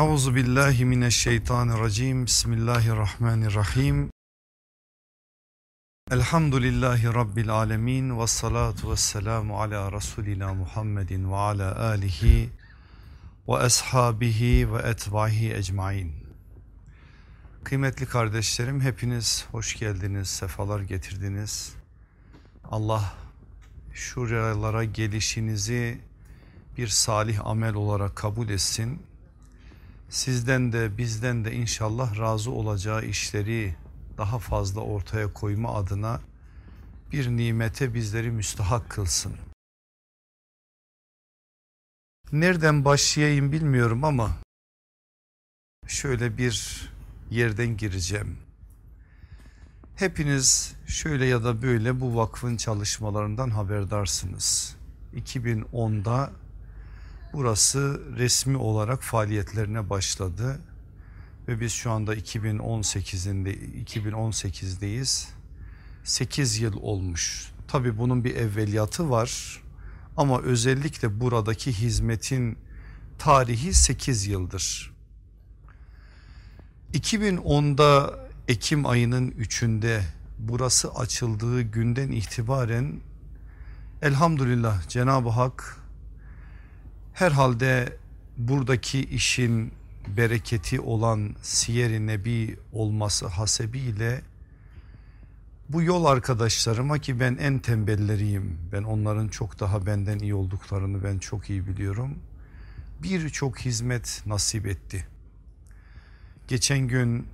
Euzu billahi mineşşeytanirracim. Bismillahirrahmanirrahim. Elhamdülillahi rabbil alamin ve salatu vesselamu ala rasulina Muhammedin ve ala alihi ve ashabihi ve etbahi ecmaîn. Kıymetli kardeşlerim hepiniz hoş geldiniz, sefalar getirdiniz. Allah şuralara gelişinizi bir salih amel olarak kabul etsin. Sizden de bizden de inşallah razı olacağı işleri daha fazla ortaya koyma adına bir nimete bizleri müstahak kılsın. Nereden başlayayım bilmiyorum ama şöyle bir yerden gireceğim. Hepiniz şöyle ya da böyle bu vakfın çalışmalarından haberdarsınız. 2010'da burası resmi olarak faaliyetlerine başladı ve biz şu anda 2018'inde 2018'deyiz. 8 yıl olmuş. Tabii bunun bir evveliyatı var ama özellikle buradaki hizmetin tarihi 8 yıldır. 2010'da Ekim ayının 3'ünde burası açıldığı günden itibaren elhamdülillah Cenab-ı Hak herhalde buradaki işin bereketi olan siyer-i nebi olması hasebiyle bu yol arkadaşlarıma ki ben en tembelleriyim ben onların çok daha benden iyi olduklarını ben çok iyi biliyorum birçok hizmet nasip etti. Geçen gün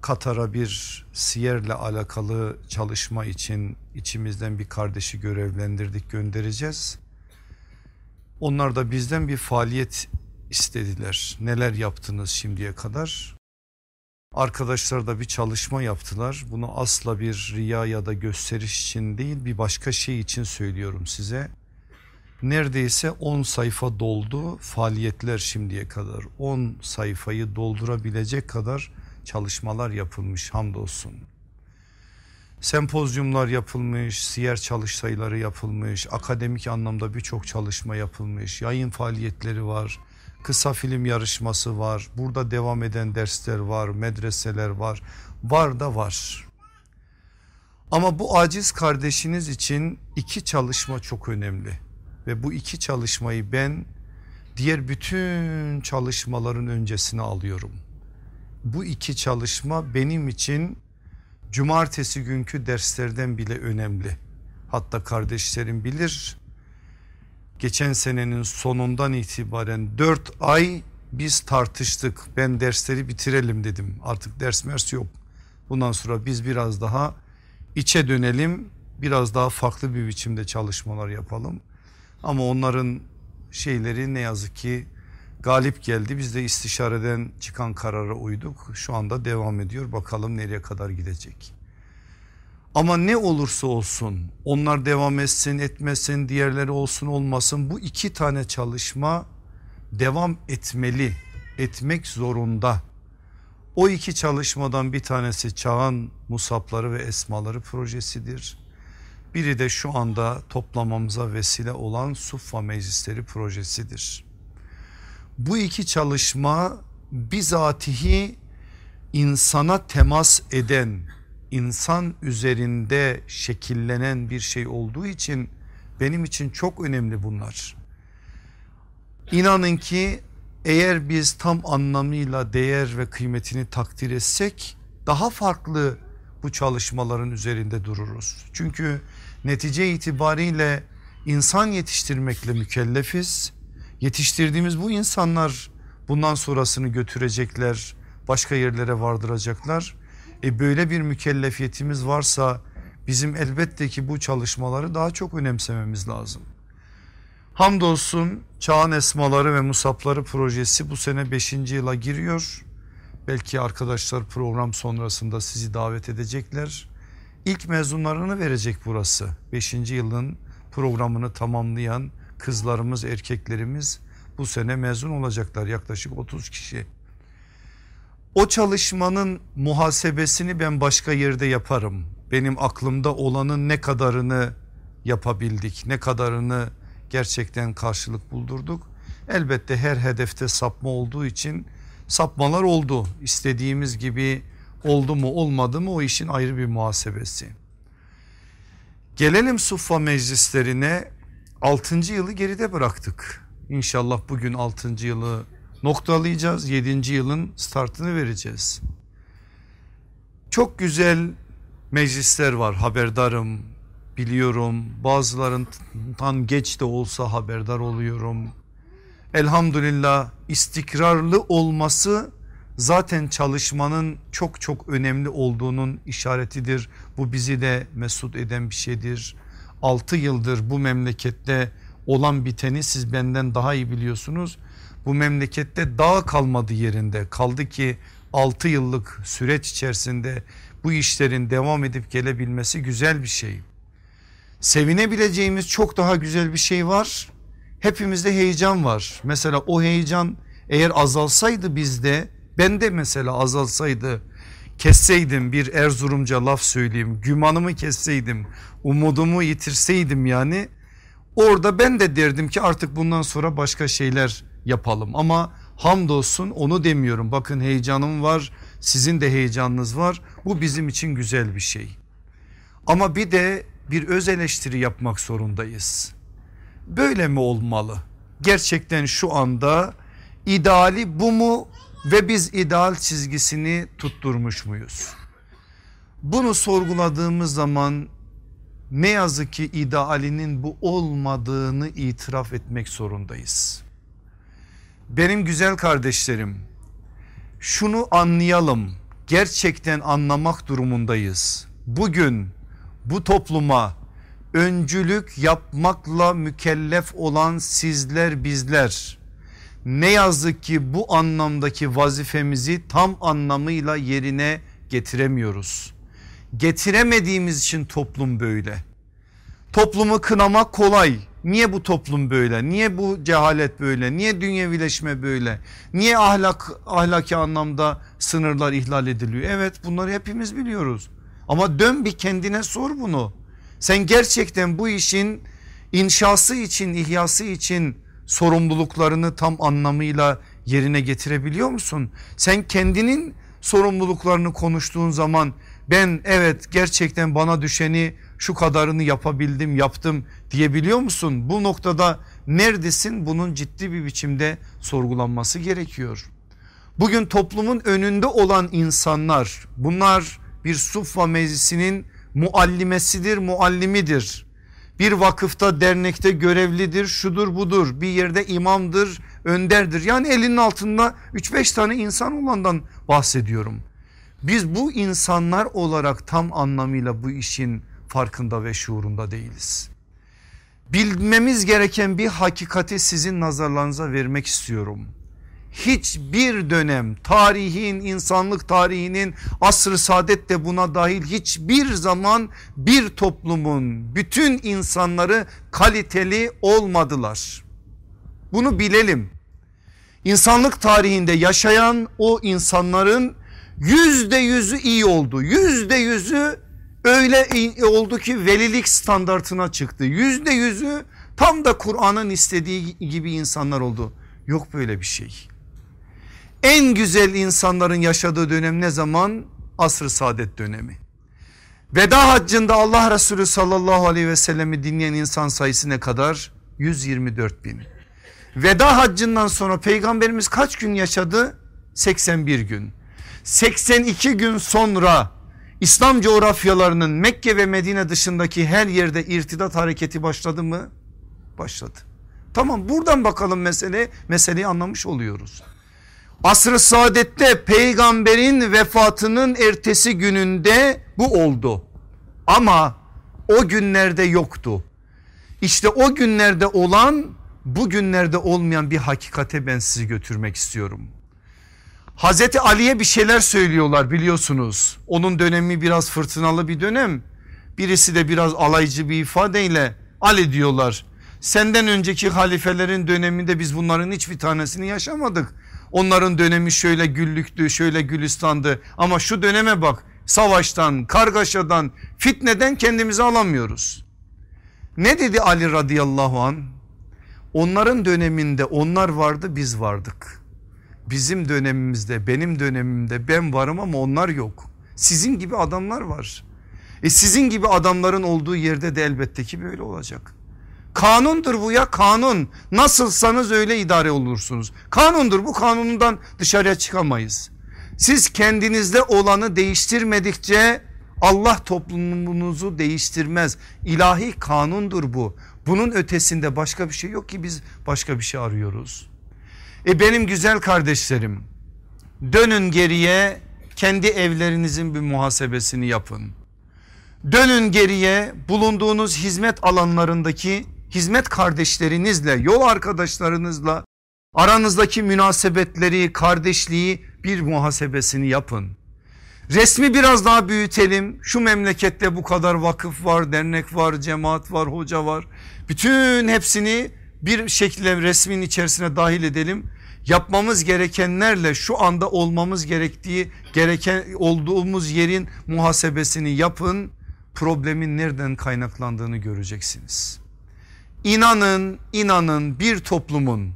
Katar'a bir siyerle alakalı çalışma için içimizden bir kardeşi görevlendirdik göndereceğiz. Onlar da bizden bir faaliyet istediler. Neler yaptınız şimdiye kadar? Arkadaşlar da bir çalışma yaptılar. Bunu asla bir riya ya da gösteriş için değil bir başka şey için söylüyorum size. Neredeyse 10 sayfa doldu faaliyetler şimdiye kadar. 10 sayfayı doldurabilecek kadar çalışmalar yapılmış hamdolsun. Sempozyumlar yapılmış, siyer çalıştayları yapılmış, akademik anlamda birçok çalışma yapılmış, yayın faaliyetleri var, kısa film yarışması var, burada devam eden dersler var, medreseler var, var da var. Ama bu aciz kardeşiniz için iki çalışma çok önemli ve bu iki çalışmayı ben diğer bütün çalışmaların öncesine alıyorum. Bu iki çalışma benim için cumartesi günkü derslerden bile önemli. Hatta kardeşlerim bilir geçen senenin sonundan itibaren dört ay biz tartıştık. Ben dersleri bitirelim dedim. Artık ders mers yok. Bundan sonra biz biraz daha içe dönelim. Biraz daha farklı bir biçimde çalışmalar yapalım. Ama onların şeyleri ne yazık ki galip geldi. Biz de istişareden çıkan karara uyduk. Şu anda devam ediyor. Bakalım nereye kadar gidecek. Ama ne olursa olsun onlar devam etsin etmesin diğerleri olsun olmasın bu iki tane çalışma devam etmeli etmek zorunda. O iki çalışmadan bir tanesi çağın musapları ve esmaları projesidir. Biri de şu anda toplamamıza vesile olan Suffa Meclisleri projesidir. Bu iki çalışma bizatihi insana temas eden, insan üzerinde şekillenen bir şey olduğu için benim için çok önemli bunlar. İnanın ki eğer biz tam anlamıyla değer ve kıymetini takdir etsek daha farklı bu çalışmaların üzerinde dururuz. Çünkü netice itibariyle insan yetiştirmekle mükellefiz Yetiştirdiğimiz bu insanlar bundan sonrasını götürecekler, başka yerlere vardıracaklar. E böyle bir mükellefiyetimiz varsa bizim elbette ki bu çalışmaları daha çok önemsememiz lazım. Hamdolsun Çağın Esmaları ve Musapları projesi bu sene 5. yıla giriyor. Belki arkadaşlar program sonrasında sizi davet edecekler. İlk mezunlarını verecek burası. 5. yılın programını tamamlayan kızlarımız erkeklerimiz bu sene mezun olacaklar yaklaşık 30 kişi. O çalışmanın muhasebesini ben başka yerde yaparım. Benim aklımda olanın ne kadarını yapabildik, ne kadarını gerçekten karşılık buldurduk. Elbette her hedefte sapma olduğu için sapmalar oldu. İstediğimiz gibi oldu mu olmadı mı o işin ayrı bir muhasebesi. Gelelim Suffa meclislerine 6. yılı geride bıraktık. İnşallah bugün 6. yılı noktalayacağız. 7. yılın startını vereceğiz. Çok güzel meclisler var haberdarım biliyorum bazılarından geç de olsa haberdar oluyorum. Elhamdülillah istikrarlı olması zaten çalışmanın çok çok önemli olduğunun işaretidir. Bu bizi de mesut eden bir şeydir. 6 yıldır bu memlekette olan biteni siz benden daha iyi biliyorsunuz. Bu memlekette dağ kalmadı yerinde kaldı ki 6 yıllık süreç içerisinde bu işlerin devam edip gelebilmesi güzel bir şey. Sevinebileceğimiz çok daha güzel bir şey var. Hepimizde heyecan var. Mesela o heyecan eğer azalsaydı bizde ben de mesela azalsaydı kesseydim bir Erzurumca laf söyleyeyim gümanımı kesseydim umudumu yitirseydim yani orada ben de derdim ki artık bundan sonra başka şeyler yapalım. Ama hamdolsun onu demiyorum. Bakın heyecanım var sizin de heyecanınız var. Bu bizim için güzel bir şey. Ama bir de bir öz eleştiri yapmak zorundayız. Böyle mi olmalı? Gerçekten şu anda ideali bu mu ve biz ideal çizgisini tutturmuş muyuz? Bunu sorguladığımız zaman ne yazık ki idealinin bu olmadığını itiraf etmek zorundayız. Benim güzel kardeşlerim şunu anlayalım gerçekten anlamak durumundayız. Bugün bu topluma öncülük yapmakla mükellef olan sizler bizler ne yazık ki bu anlamdaki vazifemizi tam anlamıyla yerine getiremiyoruz. Getiremediğimiz için toplum böyle. Toplumu kınamak kolay. Niye bu toplum böyle? Niye bu cehalet böyle? Niye dünyevileşme böyle? Niye ahlak ahlaki anlamda sınırlar ihlal ediliyor? Evet bunları hepimiz biliyoruz. Ama dön bir kendine sor bunu. Sen gerçekten bu işin inşası için, ihyası için sorumluluklarını tam anlamıyla yerine getirebiliyor musun? Sen kendinin sorumluluklarını konuştuğun zaman ben evet gerçekten bana düşeni şu kadarını yapabildim yaptım diyebiliyor musun? Bu noktada neredesin bunun ciddi bir biçimde sorgulanması gerekiyor. Bugün toplumun önünde olan insanlar bunlar bir suffa meclisinin muallimesidir muallimidir bir vakıfta dernekte görevlidir şudur budur bir yerde imamdır önderdir yani elinin altında 3-5 tane insan olandan bahsediyorum. Biz bu insanlar olarak tam anlamıyla bu işin farkında ve şuurunda değiliz. Bilmemiz gereken bir hakikati sizin nazarlarınıza vermek istiyorum hiçbir dönem tarihin insanlık tarihinin asrı saadet de buna dahil hiçbir zaman bir toplumun bütün insanları kaliteli olmadılar. Bunu bilelim. İnsanlık tarihinde yaşayan o insanların yüzde yüzü iyi oldu. Yüzde yüzü öyle oldu ki velilik standartına çıktı. Yüzde yüzü tam da Kur'an'ın istediği gibi insanlar oldu. Yok böyle bir şey. En güzel insanların yaşadığı dönem ne zaman? Asr-ı saadet dönemi. Veda haccında Allah Resulü sallallahu aleyhi ve sellemi dinleyen insan sayısı ne kadar? 124 bin. Veda haccından sonra peygamberimiz kaç gün yaşadı? 81 gün. 82 gün sonra İslam coğrafyalarının Mekke ve Medine dışındaki her yerde irtidat hareketi başladı mı? Başladı. Tamam buradan bakalım mesele, meseleyi anlamış oluyoruz. Asr-ı saadette peygamberin vefatının ertesi gününde bu oldu. Ama o günlerde yoktu. İşte o günlerde olan bugünlerde olmayan bir hakikate ben sizi götürmek istiyorum. Hazreti Ali'ye bir şeyler söylüyorlar biliyorsunuz. Onun dönemi biraz fırtınalı bir dönem. Birisi de biraz alaycı bir ifadeyle Ali diyorlar. Senden önceki halifelerin döneminde biz bunların hiçbir tanesini yaşamadık. Onların dönemi şöyle güllüktü şöyle gülistandı ama şu döneme bak savaştan kargaşadan fitneden kendimizi alamıyoruz. Ne dedi Ali radıyallahu an? Onların döneminde onlar vardı biz vardık. bizim dönemimizde benim dönemimde ben varım ama onlar yok. Sizin gibi adamlar var. E sizin gibi adamların olduğu yerde de elbette ki böyle olacak. Kanundur bu ya kanun. Nasılsanız öyle idare olursunuz. Kanundur bu kanunundan dışarıya çıkamayız. Siz kendinizde olanı değiştirmedikçe Allah toplumunuzu değiştirmez. İlahi kanundur bu. Bunun ötesinde başka bir şey yok ki biz başka bir şey arıyoruz. E benim güzel kardeşlerim dönün geriye kendi evlerinizin bir muhasebesini yapın. Dönün geriye bulunduğunuz hizmet alanlarındaki hizmet kardeşlerinizle yol arkadaşlarınızla aranızdaki münasebetleri kardeşliği bir muhasebesini yapın. Resmi biraz daha büyütelim. Şu memlekette bu kadar vakıf var, dernek var, cemaat var, hoca var. Bütün hepsini bir şekilde resmin içerisine dahil edelim. Yapmamız gerekenlerle şu anda olmamız gerektiği gereken olduğumuz yerin muhasebesini yapın. Problemin nereden kaynaklandığını göreceksiniz. İnanın inanın bir toplumun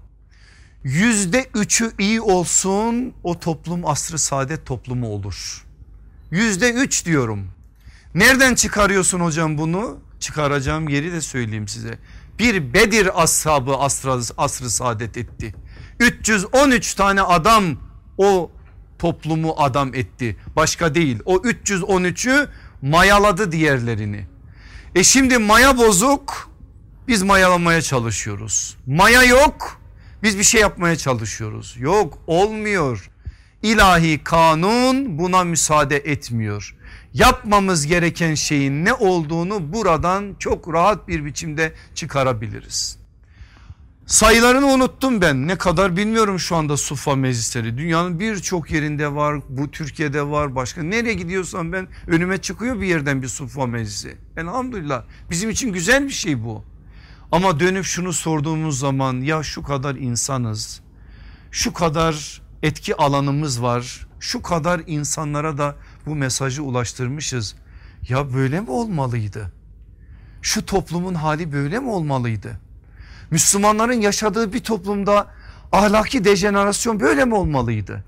yüzde üçü iyi olsun o toplum asrı saadet toplumu olur. Yüzde üç diyorum. Nereden çıkarıyorsun hocam bunu? Çıkaracağım yeri de söyleyeyim size. Bir Bedir ashabı asrı, asrı saadet etti. 313 tane adam o toplumu adam etti. Başka değil. O 313'ü mayaladı diğerlerini. E şimdi maya bozuk biz mayalamaya çalışıyoruz. Maya yok biz bir şey yapmaya çalışıyoruz. Yok olmuyor. İlahi kanun buna müsaade etmiyor. Yapmamız gereken şeyin ne olduğunu buradan çok rahat bir biçimde çıkarabiliriz. Sayılarını unuttum ben ne kadar bilmiyorum şu anda sufa meclisleri dünyanın birçok yerinde var bu Türkiye'de var başka nereye gidiyorsam ben önüme çıkıyor bir yerden bir sufa meclisi elhamdülillah bizim için güzel bir şey bu ama dönüp şunu sorduğumuz zaman ya şu kadar insanız şu kadar etki alanımız var şu kadar insanlara da bu mesajı ulaştırmışız ya böyle mi olmalıydı şu toplumun hali böyle mi olmalıydı Müslümanların yaşadığı bir toplumda ahlaki dejenerasyon böyle mi olmalıydı?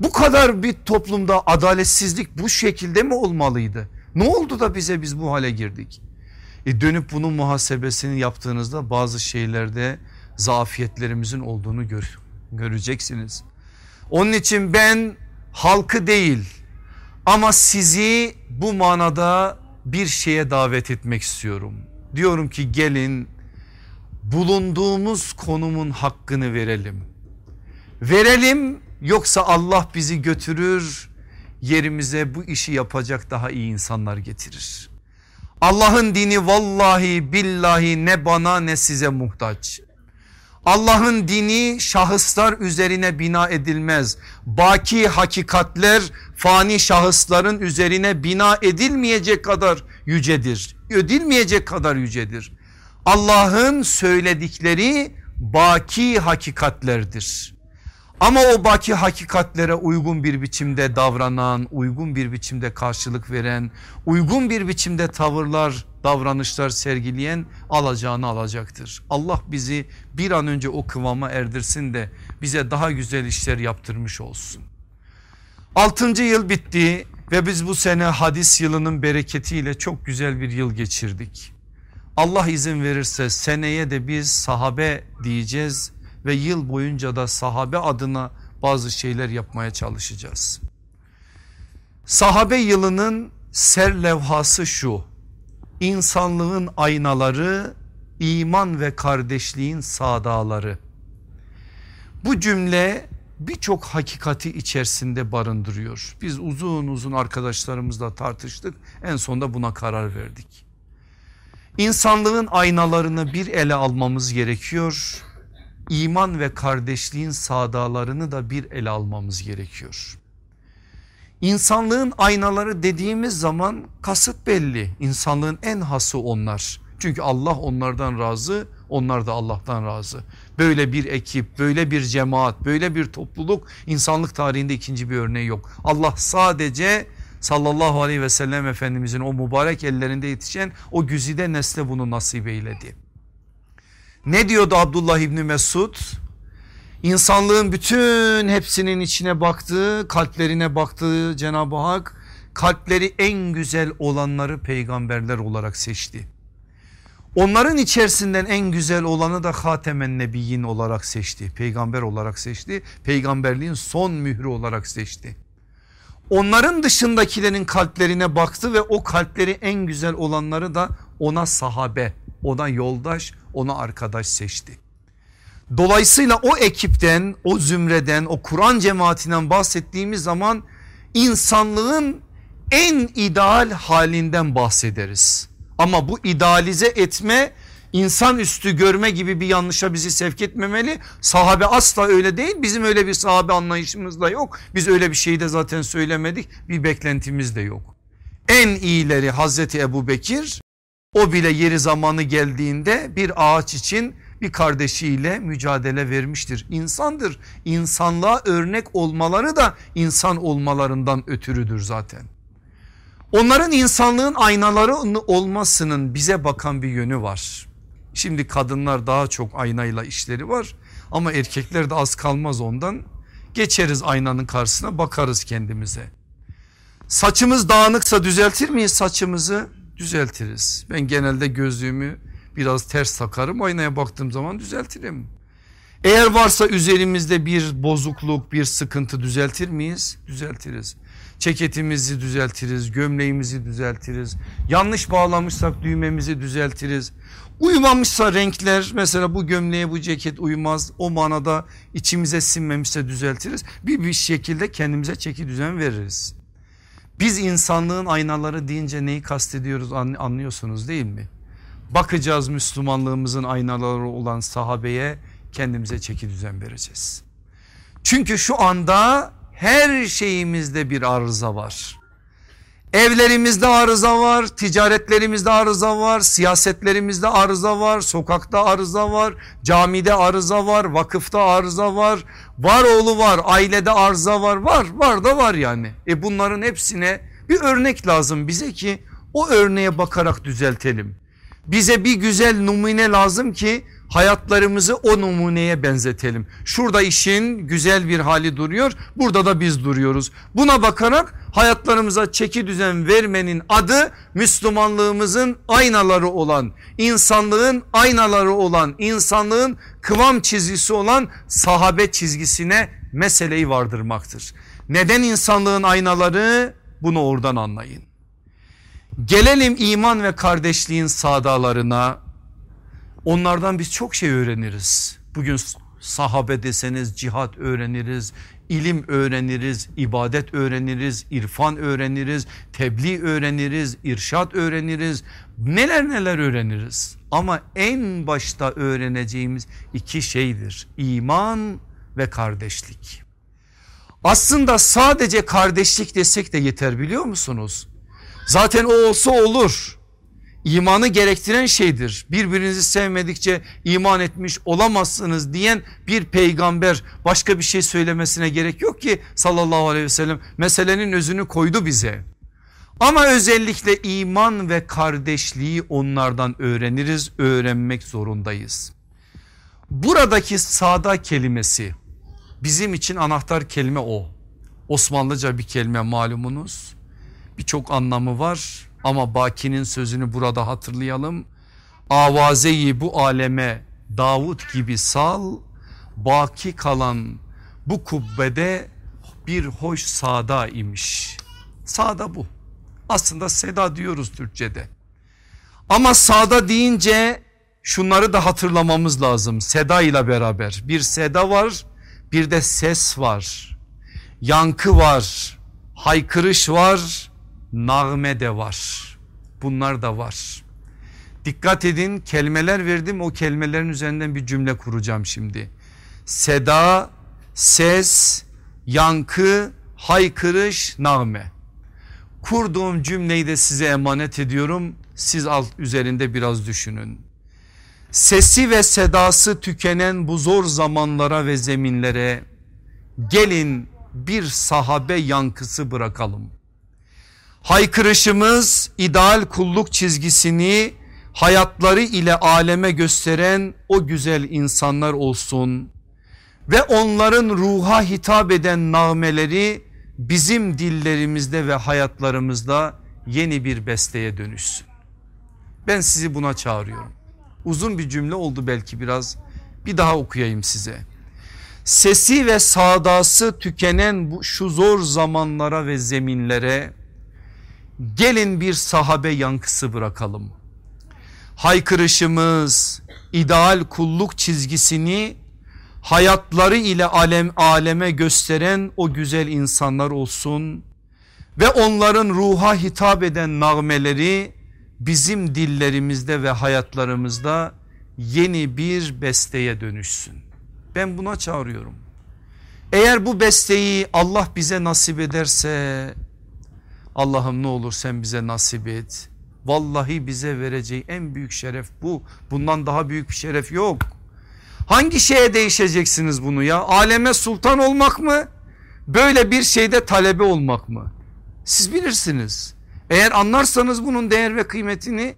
Bu kadar bir toplumda adaletsizlik bu şekilde mi olmalıydı? Ne oldu da bize biz bu hale girdik? E dönüp bunun muhasebesini yaptığınızda bazı şeylerde zafiyetlerimizin olduğunu gör, göreceksiniz. Onun için ben halkı değil ama sizi bu manada bir şeye davet etmek istiyorum. Diyorum ki gelin bulunduğumuz konumun hakkını verelim. Verelim yoksa Allah bizi götürür yerimize bu işi yapacak daha iyi insanlar getirir. Allah'ın dini vallahi billahi ne bana ne size muhtaç. Allah'ın dini şahıslar üzerine bina edilmez. Baki hakikatler fani şahısların üzerine bina edilmeyecek kadar yücedir. Ödilmeyecek kadar yücedir. Allah'ın söyledikleri baki hakikatlerdir. Ama o baki hakikatlere uygun bir biçimde davranan, uygun bir biçimde karşılık veren, uygun bir biçimde tavırlar, davranışlar sergileyen alacağını alacaktır. Allah bizi bir an önce o kıvama erdirsin de bize daha güzel işler yaptırmış olsun. Altıncı yıl bitti ve biz bu sene hadis yılının bereketiyle çok güzel bir yıl geçirdik. Allah izin verirse seneye de biz sahabe diyeceğiz ve yıl boyunca da sahabe adına bazı şeyler yapmaya çalışacağız. Sahabe yılının ser levhası şu. İnsanlığın aynaları, iman ve kardeşliğin sadaları. Bu cümle birçok hakikati içerisinde barındırıyor. Biz uzun uzun arkadaşlarımızla tartıştık. En sonunda buna karar verdik. İnsanlığın aynalarını bir ele almamız gerekiyor. İman ve kardeşliğin sadalarını da bir ele almamız gerekiyor. İnsanlığın aynaları dediğimiz zaman kasıt belli. İnsanlığın en hası onlar. Çünkü Allah onlardan razı, onlar da Allah'tan razı. Böyle bir ekip, böyle bir cemaat, böyle bir topluluk insanlık tarihinde ikinci bir örneği yok. Allah sadece sallallahu aleyhi ve sellem efendimizin o mübarek ellerinde yetişen o güzide nesle bunu nasip eyledi. Ne diyordu Abdullah İbni Mesud? İnsanlığın bütün hepsinin içine baktığı kalplerine baktığı Cenab-ı Hak kalpleri en güzel olanları peygamberler olarak seçti. Onların içerisinden en güzel olanı da Hatemen Nebiyyin olarak seçti. Peygamber olarak seçti. Peygamberliğin son mührü olarak seçti. Onların dışındakilerin kalplerine baktı ve o kalpleri en güzel olanları da ona sahabe, ona yoldaş, ona arkadaş seçti. Dolayısıyla o ekipten, o zümreden, o Kur'an cemaatinden bahsettiğimiz zaman insanlığın en ideal halinden bahsederiz. Ama bu idealize etme insan üstü görme gibi bir yanlışa bizi sevk etmemeli. Sahabe asla öyle değil. Bizim öyle bir sahabe anlayışımız da yok. Biz öyle bir şeyi de zaten söylemedik. Bir beklentimiz de yok. En iyileri Hazreti Ebu Bekir o bile yeri zamanı geldiğinde bir ağaç için bir kardeşiyle mücadele vermiştir. İnsandır. İnsanlığa örnek olmaları da insan olmalarından ötürüdür zaten. Onların insanlığın aynaları olmasının bize bakan bir yönü var. Şimdi kadınlar daha çok aynayla işleri var ama erkekler de az kalmaz ondan. Geçeriz aynanın karşısına bakarız kendimize. Saçımız dağınıksa düzeltir miyiz saçımızı? Düzeltiriz. Ben genelde gözlüğümü biraz ters takarım aynaya baktığım zaman düzeltirim. Eğer varsa üzerimizde bir bozukluk bir sıkıntı düzeltir miyiz? Düzeltiriz. Ceketimizi düzeltiriz, gömleğimizi düzeltiriz. Yanlış bağlamışsak düğmemizi düzeltiriz. Uyumamışsa renkler mesela bu gömleğe bu ceket uymaz o manada içimize sinmemişse düzeltiriz. Bir bir şekilde kendimize çeki düzen veririz. Biz insanlığın aynaları deyince neyi kastediyoruz anlıyorsunuz değil mi? Bakacağız Müslümanlığımızın aynaları olan sahabeye kendimize çeki düzen vereceğiz. Çünkü şu anda her şeyimizde bir arıza var. Evlerimizde arıza var, ticaretlerimizde arıza var, siyasetlerimizde arıza var, sokakta arıza var, camide arıza var, vakıfta arıza var, var oğlu var, ailede arıza var, var, var da var yani. E bunların hepsine bir örnek lazım bize ki o örneğe bakarak düzeltelim. Bize bir güzel numune lazım ki hayatlarımızı o numuneye benzetelim. Şurada işin güzel bir hali duruyor burada da biz duruyoruz. Buna bakarak hayatlarımıza çeki düzen vermenin adı Müslümanlığımızın aynaları olan insanlığın aynaları olan insanlığın kıvam çizgisi olan sahabe çizgisine meseleyi vardırmaktır. Neden insanlığın aynaları bunu oradan anlayın. Gelelim iman ve kardeşliğin sadalarına Onlardan biz çok şey öğreniriz. Bugün sahabe deseniz cihat öğreniriz, ilim öğreniriz, ibadet öğreniriz, irfan öğreniriz, tebliğ öğreniriz, irşat öğreniriz. Neler neler öğreniriz. Ama en başta öğreneceğimiz iki şeydir. İman ve kardeşlik. Aslında sadece kardeşlik desek de yeter biliyor musunuz? Zaten o olsa olur imanı gerektiren şeydir. Birbirinizi sevmedikçe iman etmiş olamazsınız diyen bir peygamber başka bir şey söylemesine gerek yok ki sallallahu aleyhi ve sellem meselenin özünü koydu bize. Ama özellikle iman ve kardeşliği onlardan öğreniriz, öğrenmek zorundayız. Buradaki sada kelimesi bizim için anahtar kelime o. Osmanlıca bir kelime malumunuz. Birçok anlamı var ama Baki'nin sözünü burada hatırlayalım. Avazeyi bu aleme Davut gibi sal, baki kalan bu kubbede bir hoş sada imiş. Sada bu. Aslında seda diyoruz Türkçe'de. Ama sada deyince şunları da hatırlamamız lazım. Seda ile beraber bir seda var bir de ses var. Yankı var, haykırış var, nağme de var. Bunlar da var. Dikkat edin kelimeler verdim o kelimelerin üzerinden bir cümle kuracağım şimdi. Seda, ses, yankı, haykırış, nağme. Kurduğum cümleyi de size emanet ediyorum. Siz alt üzerinde biraz düşünün. Sesi ve sedası tükenen bu zor zamanlara ve zeminlere gelin bir sahabe yankısı bırakalım. Haykırışımız ideal kulluk çizgisini hayatları ile aleme gösteren o güzel insanlar olsun. ve onların ruha hitap eden nağmeleri bizim dillerimizde ve hayatlarımızda yeni bir besteye dönüşsün. Ben sizi buna çağırıyorum. Uzun bir cümle oldu belki biraz. Bir daha okuyayım size. Sesi ve sadası tükenen bu şu zor zamanlara ve zeminlere gelin bir sahabe yankısı bırakalım. Haykırışımız ideal kulluk çizgisini hayatları ile alem aleme gösteren o güzel insanlar olsun ve onların ruha hitap eden nağmeleri bizim dillerimizde ve hayatlarımızda yeni bir besteye dönüşsün. Ben buna çağırıyorum. Eğer bu besteyi Allah bize nasip ederse Allah'ım ne olur sen bize nasip et. Vallahi bize vereceği en büyük şeref bu. Bundan daha büyük bir şeref yok. Hangi şeye değişeceksiniz bunu ya? Aleme sultan olmak mı? Böyle bir şeyde talebe olmak mı? Siz bilirsiniz. Eğer anlarsanız bunun değer ve kıymetini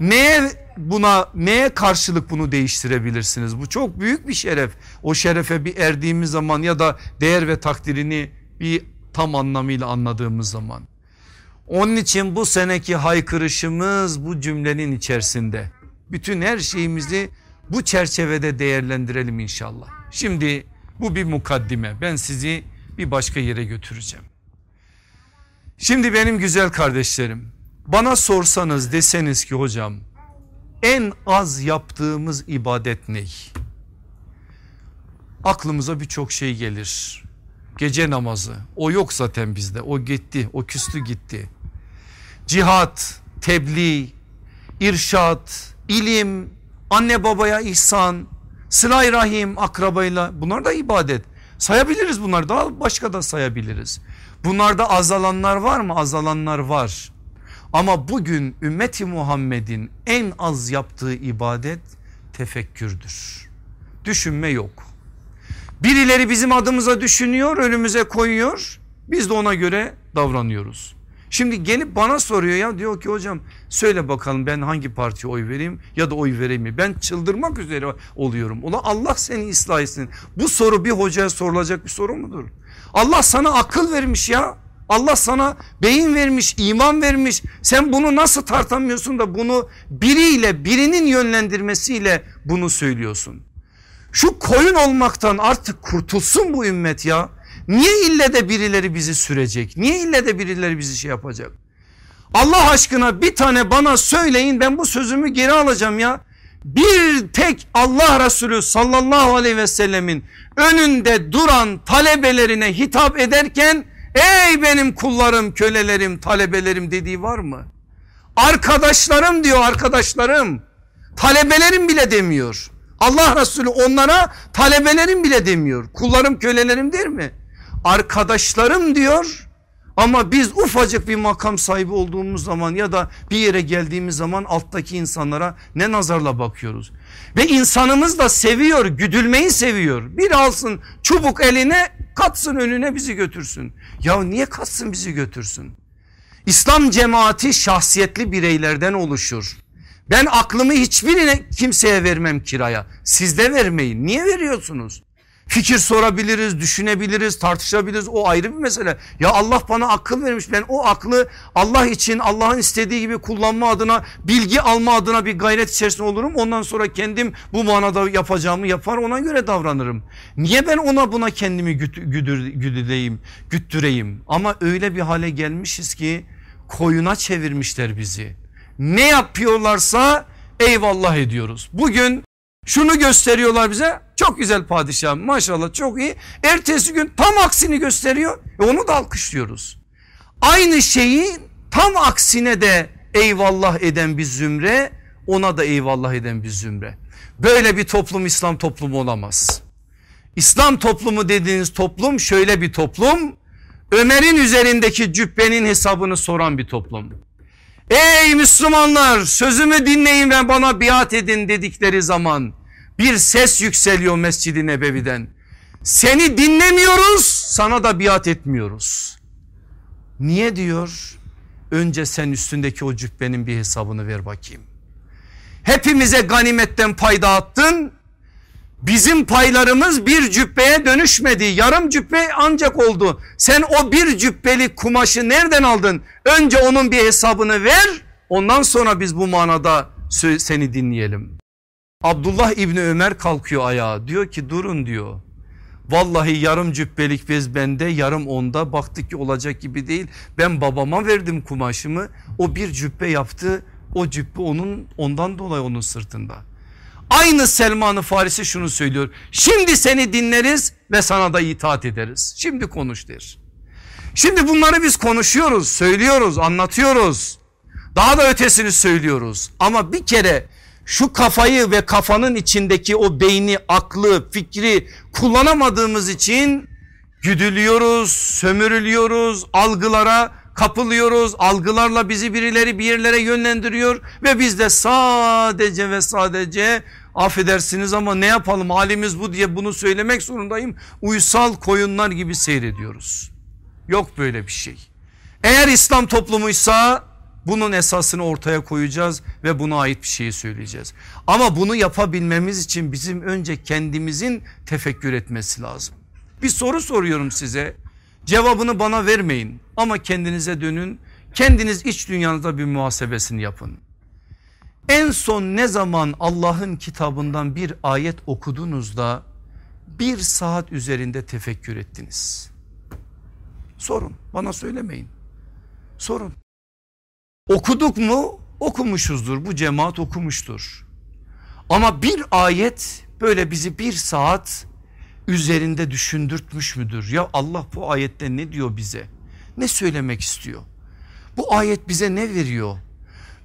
neye buna neye karşılık bunu değiştirebilirsiniz? Bu çok büyük bir şeref. O şerefe bir erdiğimiz zaman ya da değer ve takdirini bir tam anlamıyla anladığımız zaman. Onun için bu seneki haykırışımız bu cümlenin içerisinde. Bütün her şeyimizi bu çerçevede değerlendirelim inşallah. Şimdi bu bir mukaddime. Ben sizi bir başka yere götüreceğim. Şimdi benim güzel kardeşlerim bana sorsanız deseniz ki hocam en az yaptığımız ibadet ne? Aklımıza birçok şey gelir. Gece namazı o yok zaten bizde o gitti o küstü gitti. Cihat, tebliğ, irşat, ilim, anne babaya ihsan, sılay rahim akrabayla bunlar da ibadet. Sayabiliriz bunlar daha başka da sayabiliriz. Bunlarda azalanlar var mı? Azalanlar var. Ama bugün ümmeti Muhammed'in en az yaptığı ibadet tefekkürdür. Düşünme yok. Birileri bizim adımıza düşünüyor önümüze koyuyor biz de ona göre davranıyoruz. Şimdi gelip bana soruyor ya diyor ki hocam söyle bakalım ben hangi partiye oy vereyim ya da oy vereyim mi? Ben çıldırmak üzere oluyorum. Ulan Allah seni ıslah etsin. Bu soru bir hocaya sorulacak bir soru mudur? Allah sana akıl vermiş ya. Allah sana beyin vermiş, iman vermiş. Sen bunu nasıl tartamıyorsun da bunu biriyle birinin yönlendirmesiyle bunu söylüyorsun. Şu koyun olmaktan artık kurtulsun bu ümmet ya. Niye ille de birileri bizi sürecek? Niye ille de birileri bizi şey yapacak? Allah aşkına bir tane bana söyleyin ben bu sözümü geri alacağım ya. Bir tek Allah Resulü sallallahu aleyhi ve sellemin önünde duran talebelerine hitap ederken ey benim kullarım kölelerim talebelerim dediği var mı? Arkadaşlarım diyor arkadaşlarım talebelerim bile demiyor. Allah Resulü onlara talebelerim bile demiyor. Kullarım kölelerim der mi? Arkadaşlarım diyor ama biz ufacık bir makam sahibi olduğumuz zaman ya da bir yere geldiğimiz zaman alttaki insanlara ne nazarla bakıyoruz. Ve insanımız da seviyor güdülmeyi seviyor. Bir alsın çubuk eline katsın önüne bizi götürsün. Ya niye katsın bizi götürsün? İslam cemaati şahsiyetli bireylerden oluşur. Ben aklımı hiçbirine kimseye vermem kiraya. Siz de vermeyin. Niye veriyorsunuz? Fikir sorabiliriz, düşünebiliriz, tartışabiliriz o ayrı bir mesele. Ya Allah bana akıl vermiş ben o aklı Allah için Allah'ın istediği gibi kullanma adına bilgi alma adına bir gayret içerisinde olurum. Ondan sonra kendim bu manada yapacağımı yapar ona göre davranırım. Niye ben ona buna kendimi güt, güdür, güttüreyim ama öyle bir hale gelmişiz ki koyuna çevirmişler bizi. Ne yapıyorlarsa eyvallah ediyoruz. Bugün şunu gösteriyorlar bize çok güzel padişah maşallah çok iyi. Ertesi gün tam aksini gösteriyor ve onu da alkışlıyoruz. Aynı şeyi tam aksine de eyvallah eden bir zümre ona da eyvallah eden bir zümre. Böyle bir toplum İslam toplumu olamaz. İslam toplumu dediğiniz toplum şöyle bir toplum. Ömer'in üzerindeki cübbenin hesabını soran bir toplum. Ey Müslümanlar sözümü dinleyin ve bana biat edin dedikleri zaman bir ses yükseliyor Mescid-i Nebevi'den. Seni dinlemiyoruz sana da biat etmiyoruz. Niye diyor? Önce sen üstündeki o cübbenin bir hesabını ver bakayım. Hepimize ganimetten pay dağıttın. Bizim paylarımız bir cübbeye dönüşmedi. Yarım cübbe ancak oldu. Sen o bir cübbelik kumaşı nereden aldın? Önce onun bir hesabını ver. Ondan sonra biz bu manada seni dinleyelim. Abdullah İbni Ömer kalkıyor ayağa. Diyor ki durun diyor. Vallahi yarım cübbelik bez bende yarım onda baktık ki olacak gibi değil. Ben babama verdim kumaşımı o bir cübbe yaptı o cübbe onun ondan dolayı onun sırtında. Aynı Selman-ı Farisi şunu söylüyor. Şimdi seni dinleriz ve sana da itaat ederiz. Şimdi konuş der. Şimdi bunları biz konuşuyoruz, söylüyoruz, anlatıyoruz. Daha da ötesini söylüyoruz. Ama bir kere şu kafayı ve kafanın içindeki o beyni, aklı, fikri kullanamadığımız için güdülüyoruz, sömürülüyoruz, algılara kapılıyoruz. Algılarla bizi birileri bir yerlere yönlendiriyor ve biz de sadece ve sadece affedersiniz ama ne yapalım halimiz bu diye bunu söylemek zorundayım. Uysal koyunlar gibi seyrediyoruz. Yok böyle bir şey. Eğer İslam toplumuysa bunun esasını ortaya koyacağız ve buna ait bir şeyi söyleyeceğiz. Ama bunu yapabilmemiz için bizim önce kendimizin tefekkür etmesi lazım. Bir soru soruyorum size. Cevabını bana vermeyin ama kendinize dönün. Kendiniz iç dünyanızda bir muhasebesini yapın. En son ne zaman Allah'ın kitabından bir ayet okudunuz da bir saat üzerinde tefekkür ettiniz? Sorun bana söylemeyin. Sorun. Okuduk mu? Okumuşuzdur bu cemaat okumuştur. Ama bir ayet böyle bizi bir saat üzerinde düşündürtmüş müdür? Ya Allah bu ayette ne diyor bize? Ne söylemek istiyor? Bu ayet bize ne veriyor?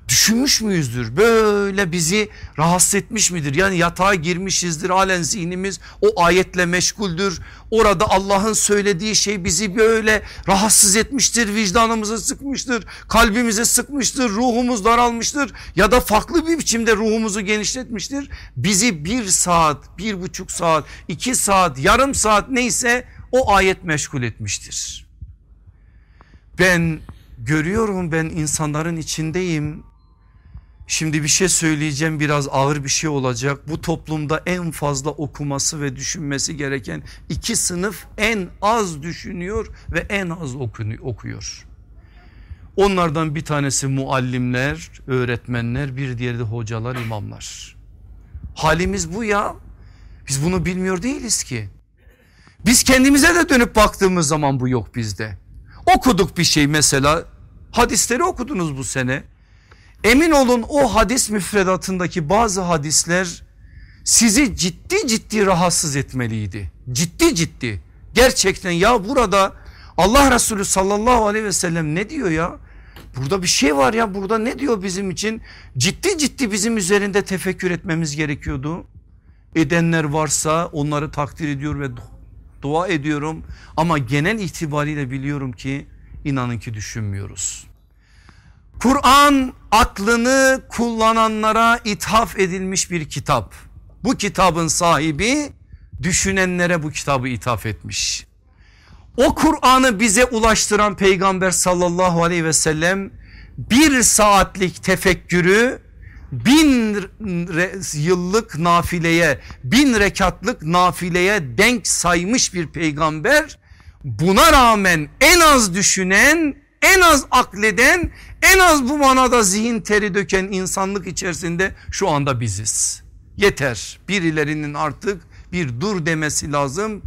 Düşünmüş müyüzdür? Böyle bizi rahatsız etmiş midir? Yani yatağa girmişizdir halen zihnimiz o ayetle meşguldür. Orada Allah'ın söylediği şey bizi böyle rahatsız etmiştir. Vicdanımızı sıkmıştır. Kalbimizi sıkmıştır. Ruhumuz daralmıştır. Ya da farklı bir biçimde ruhumuzu genişletmiştir. Bizi bir saat, bir buçuk saat, iki saat, yarım saat neyse o ayet meşgul etmiştir. Ben görüyorum ben insanların içindeyim Şimdi bir şey söyleyeceğim biraz ağır bir şey olacak. Bu toplumda en fazla okuması ve düşünmesi gereken iki sınıf en az düşünüyor ve en az okuyor. Onlardan bir tanesi muallimler, öğretmenler, bir diğeri de hocalar, imamlar. Halimiz bu ya. Biz bunu bilmiyor değiliz ki. Biz kendimize de dönüp baktığımız zaman bu yok bizde. Okuduk bir şey mesela hadisleri okudunuz bu sene. Emin olun o hadis müfredatındaki bazı hadisler sizi ciddi ciddi rahatsız etmeliydi. Ciddi ciddi. Gerçekten ya burada Allah Resulü sallallahu aleyhi ve sellem ne diyor ya? Burada bir şey var ya burada ne diyor bizim için? Ciddi ciddi bizim üzerinde tefekkür etmemiz gerekiyordu. Edenler varsa onları takdir ediyor ve dua ediyorum. Ama genel itibariyle biliyorum ki inanın ki düşünmüyoruz. Kur'an aklını kullananlara ithaf edilmiş bir kitap. Bu kitabın sahibi düşünenlere bu kitabı ithaf etmiş. O Kur'an'ı bize ulaştıran peygamber sallallahu aleyhi ve sellem bir saatlik tefekkürü bin yıllık nafileye bin rekatlık nafileye denk saymış bir peygamber buna rağmen en az düşünen en az akleden en az bu manada zihin teri döken insanlık içerisinde şu anda biziz. Yeter birilerinin artık bir dur demesi lazım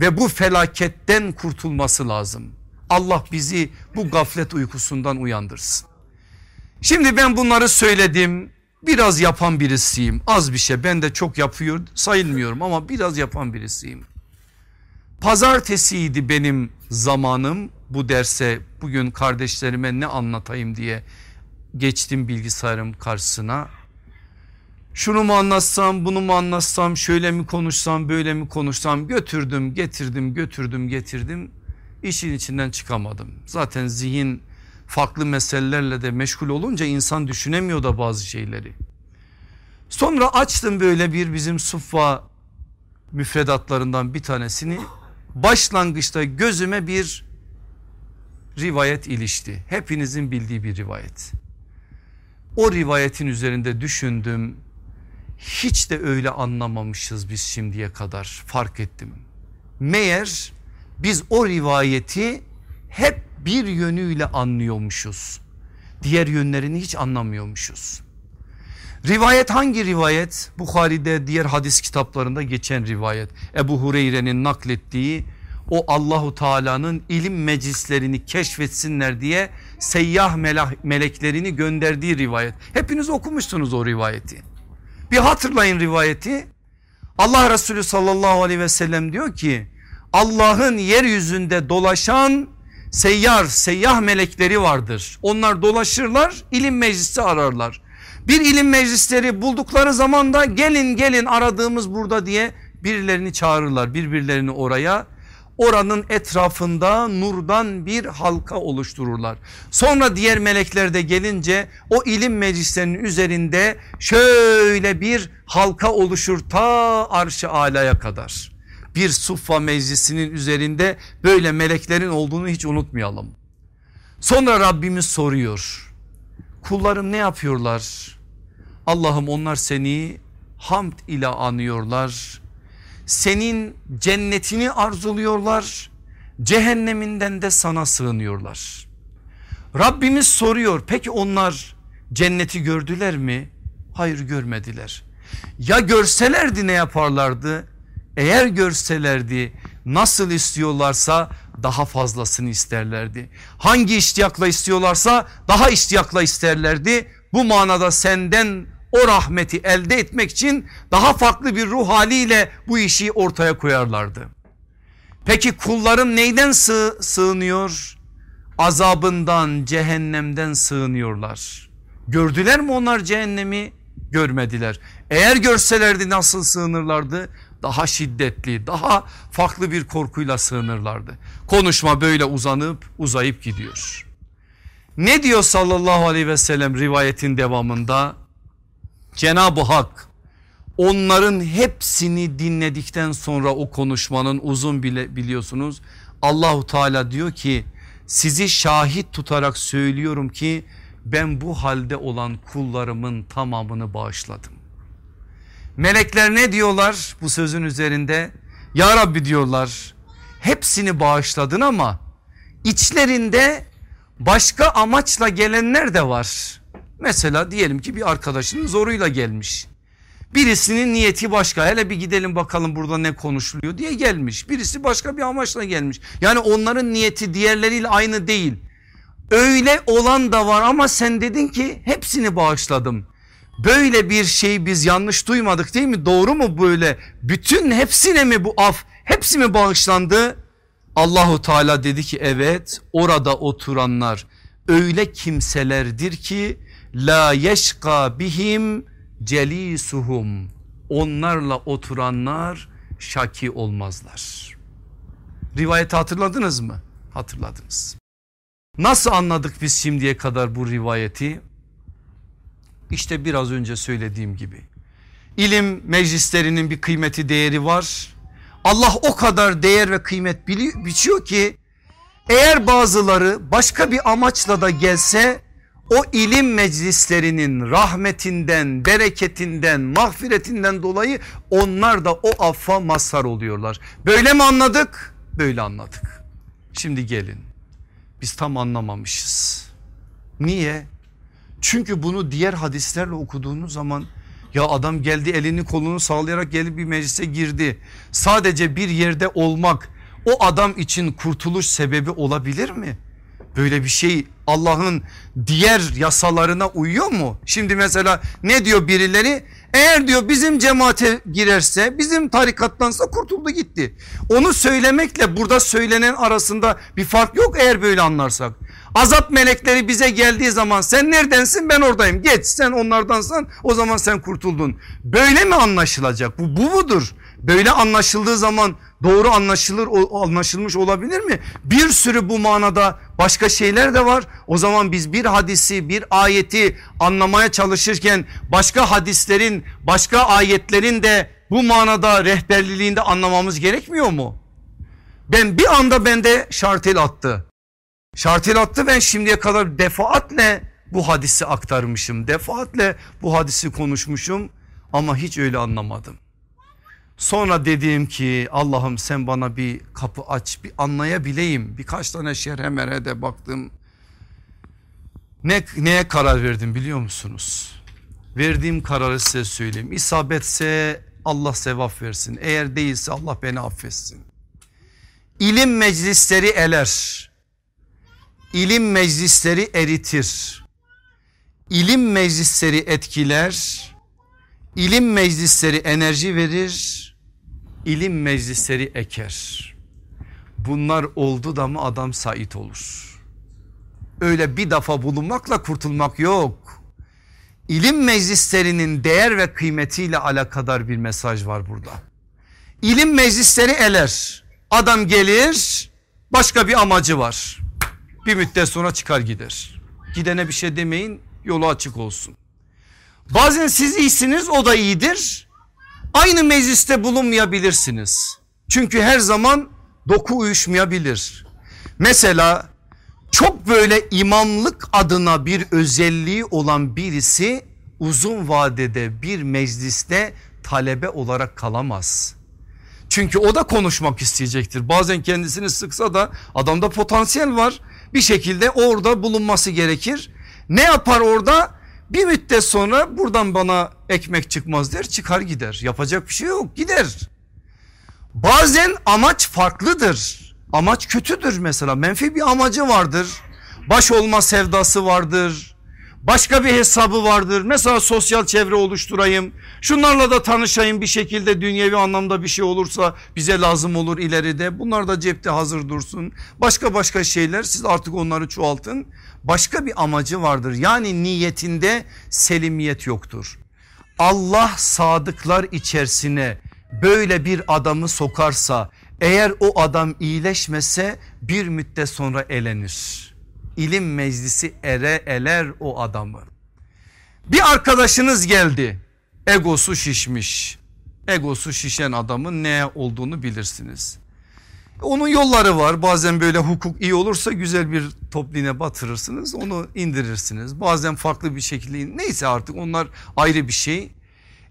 ve bu felaketten kurtulması lazım. Allah bizi bu gaflet uykusundan uyandırsın. Şimdi ben bunları söyledim biraz yapan birisiyim az bir şey ben de çok yapıyor sayılmıyorum ama biraz yapan birisiyim. Pazartesiydi benim zamanım bu derse bugün kardeşlerime ne anlatayım diye geçtim bilgisayarım karşısına. Şunu mu anlatsam bunu mu anlatsam şöyle mi konuşsam böyle mi konuşsam götürdüm getirdim götürdüm getirdim işin içinden çıkamadım. Zaten zihin farklı meselelerle de meşgul olunca insan düşünemiyor da bazı şeyleri. Sonra açtım böyle bir bizim suffa müfredatlarından bir tanesini başlangıçta gözüme bir rivayet ilişti. Hepinizin bildiği bir rivayet. O rivayetin üzerinde düşündüm. hiç de öyle anlamamışız biz şimdiye kadar fark ettim. Meğer biz o rivayeti hep bir yönüyle anlıyormuşuz. Diğer yönlerini hiç anlamıyormuşuz. Rivayet hangi rivayet? Bukhari'de diğer hadis kitaplarında geçen rivayet. Ebu Hureyre'nin naklettiği o Allahu Teala'nın ilim meclislerini keşfetsinler diye seyyah meleklerini gönderdiği rivayet. Hepiniz okumuşsunuz o rivayeti. Bir hatırlayın rivayeti. Allah Resulü sallallahu aleyhi ve sellem diyor ki Allah'ın yeryüzünde dolaşan seyyar seyyah melekleri vardır. Onlar dolaşırlar ilim meclisi ararlar. Bir ilim meclisleri buldukları zaman da gelin gelin aradığımız burada diye birilerini çağırırlar birbirlerini oraya. Oranın etrafında nurdan bir halka oluştururlar. Sonra diğer melekler de gelince o ilim meclislerinin üzerinde şöyle bir halka oluşur ta arş-ı alaya kadar. Bir suffa meclisinin üzerinde böyle meleklerin olduğunu hiç unutmayalım. Sonra Rabbimiz soruyor. Kullarım ne yapıyorlar? Allah'ım onlar seni hamd ile anıyorlar. Senin cennetini arzuluyorlar. Cehenneminden de sana sığınıyorlar. Rabbimiz soruyor peki onlar cenneti gördüler mi? Hayır görmediler. Ya görselerdi ne yaparlardı? Eğer görselerdi nasıl istiyorlarsa daha fazlasını isterlerdi. Hangi iştiyakla istiyorlarsa daha iştiyakla isterlerdi. Bu manada senden o rahmeti elde etmek için daha farklı bir ruh haliyle bu işi ortaya koyarlardı. Peki kullarım neyden sığ, sığınıyor? Azabından cehennemden sığınıyorlar. Gördüler mi onlar cehennemi? Görmediler. Eğer görselerdi nasıl sığınırlardı? Daha şiddetli daha farklı bir korkuyla sığınırlardı. Konuşma böyle uzanıp uzayıp gidiyor. Ne diyor sallallahu aleyhi ve sellem rivayetin devamında? Cenab-ı Hak onların hepsini dinledikten sonra o konuşmanın uzun bile biliyorsunuz Allahu Teala diyor ki sizi şahit tutarak söylüyorum ki ben bu halde olan kullarımın tamamını bağışladım. Melekler ne diyorlar bu sözün üzerinde? Ya Rabbi diyorlar hepsini bağışladın ama içlerinde başka amaçla gelenler de var. Mesela diyelim ki bir arkadaşının zoruyla gelmiş. Birisinin niyeti başka hele bir gidelim bakalım burada ne konuşuluyor diye gelmiş. Birisi başka bir amaçla gelmiş. Yani onların niyeti diğerleriyle aynı değil. Öyle olan da var ama sen dedin ki hepsini bağışladım. Böyle bir şey biz yanlış duymadık değil mi? Doğru mu böyle? Bütün hepsine mi bu af? Hepsi mi bağışlandı? Allahu Teala dedi ki evet orada oturanlar öyle kimselerdir ki la yeşka bihim celisuhum onlarla oturanlar şaki olmazlar. Rivayeti hatırladınız mı? Hatırladınız. Nasıl anladık biz şimdiye kadar bu rivayeti? İşte biraz önce söylediğim gibi. İlim meclislerinin bir kıymeti değeri var. Allah o kadar değer ve kıymet biçiyor ki eğer bazıları başka bir amaçla da gelse o ilim meclislerinin rahmetinden, bereketinden, mağfiretinden dolayı onlar da o affa mazhar oluyorlar. Böyle mi anladık? Böyle anladık. Şimdi gelin biz tam anlamamışız. Niye? Çünkü bunu diğer hadislerle okuduğunuz zaman ya adam geldi elini kolunu sağlayarak gelip bir meclise girdi. Sadece bir yerde olmak o adam için kurtuluş sebebi olabilir mi? Böyle bir şey Allah'ın diğer yasalarına uyuyor mu? Şimdi mesela ne diyor birileri? Eğer diyor bizim cemaate girerse bizim tarikattansa kurtuldu gitti. Onu söylemekle burada söylenen arasında bir fark yok eğer böyle anlarsak. Azap melekleri bize geldiği zaman sen neredensin ben oradayım geç sen onlardansan o zaman sen kurtuldun. Böyle mi anlaşılacak bu, bu mudur? Böyle anlaşıldığı zaman doğru anlaşılır anlaşılmış olabilir mi? Bir sürü bu manada başka şeyler de var. O zaman biz bir hadisi bir ayeti anlamaya çalışırken başka hadislerin başka ayetlerin de bu manada rehberliliğinde anlamamız gerekmiyor mu? Ben bir anda bende şartel attı. Şartel attı ben şimdiye kadar defaatle bu hadisi aktarmışım. Defaatle bu hadisi konuşmuşum. Ama hiç öyle anlamadım. Sonra dedim ki Allah'ım sen bana bir kapı aç bir anlayabileyim. Birkaç tane şerhe de baktım. Ne, neye karar verdim biliyor musunuz? Verdiğim kararı size söyleyeyim. İsabetse Allah sevap versin. Eğer değilse Allah beni affetsin. İlim meclisleri eler. İlim meclisleri eritir. İlim meclisleri etkiler. İlim meclisleri enerji verir. İlim meclisleri eker. Bunlar oldu da mı adam sait olur. Öyle bir defa bulunmakla kurtulmak yok. İlim meclislerinin değer ve kıymetiyle alakadar bir mesaj var burada. İlim meclisleri eler. Adam gelir başka bir amacı var. Bir müddet sonra çıkar gider. Gidene bir şey demeyin yolu açık olsun. Bazen siz iyisiniz o da iyidir. Aynı mecliste bulunmayabilirsiniz. Çünkü her zaman doku uyuşmayabilir. Mesela çok böyle imamlık adına bir özelliği olan birisi uzun vadede bir mecliste talebe olarak kalamaz. Çünkü o da konuşmak isteyecektir. Bazen kendisini sıksa da adamda potansiyel var. Bir şekilde orada bulunması gerekir. Ne yapar orada? Bir müddet sonra buradan bana ekmek çıkmaz der çıkar gider. Yapacak bir şey yok gider. Bazen amaç farklıdır. Amaç kötüdür mesela menfi bir amacı vardır. Baş olma sevdası vardır. Başka bir hesabı vardır. Mesela sosyal çevre oluşturayım. Şunlarla da tanışayım bir şekilde dünyevi anlamda bir şey olursa bize lazım olur ileride. Bunlar da cepte hazır dursun. Başka başka şeyler siz artık onları çoğaltın. Başka bir amacı vardır. Yani niyetinde selimiyet yoktur. Allah sadıklar içerisine böyle bir adamı sokarsa eğer o adam iyileşmese bir müddet sonra elenir. İlim meclisi ere eler o adamı. Bir arkadaşınız geldi egosu şişmiş. Egosu şişen adamın ne olduğunu bilirsiniz. Onun yolları var bazen böyle hukuk iyi olursa güzel bir topliğine batırırsınız onu indirirsiniz. Bazen farklı bir şekilde neyse artık onlar ayrı bir şey.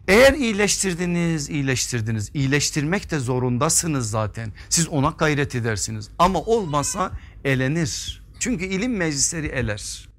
Eğer iyileştirdiniz iyileştirdiniz iyileştirmek de zorundasınız zaten siz ona gayret edersiniz ama olmasa elenir. Çünkü ilim meclisleri eler.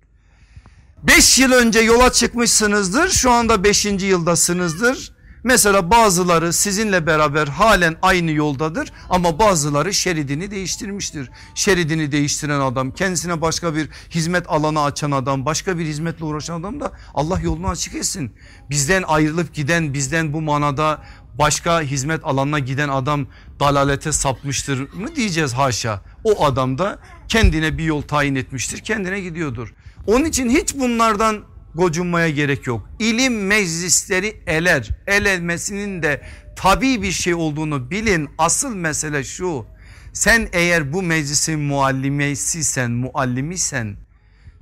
5 yıl önce yola çıkmışsınızdır şu anda 5. yıldasınızdır. Mesela bazıları sizinle beraber halen aynı yoldadır ama bazıları şeridini değiştirmiştir. Şeridini değiştiren adam kendisine başka bir hizmet alanı açan adam başka bir hizmetle uğraşan adam da Allah yolunu açık etsin. Bizden ayrılıp giden bizden bu manada başka hizmet alanına giden adam dalalete sapmıştır mı diyeceğiz haşa. O adam da kendine bir yol tayin etmiştir kendine gidiyordur. Onun için hiç bunlardan gocunmaya gerek yok. İlim meclisleri eler. Elelmesinin de tabi bir şey olduğunu bilin. Asıl mesele şu. Sen eğer bu meclisin muallimesiysen, muallimisen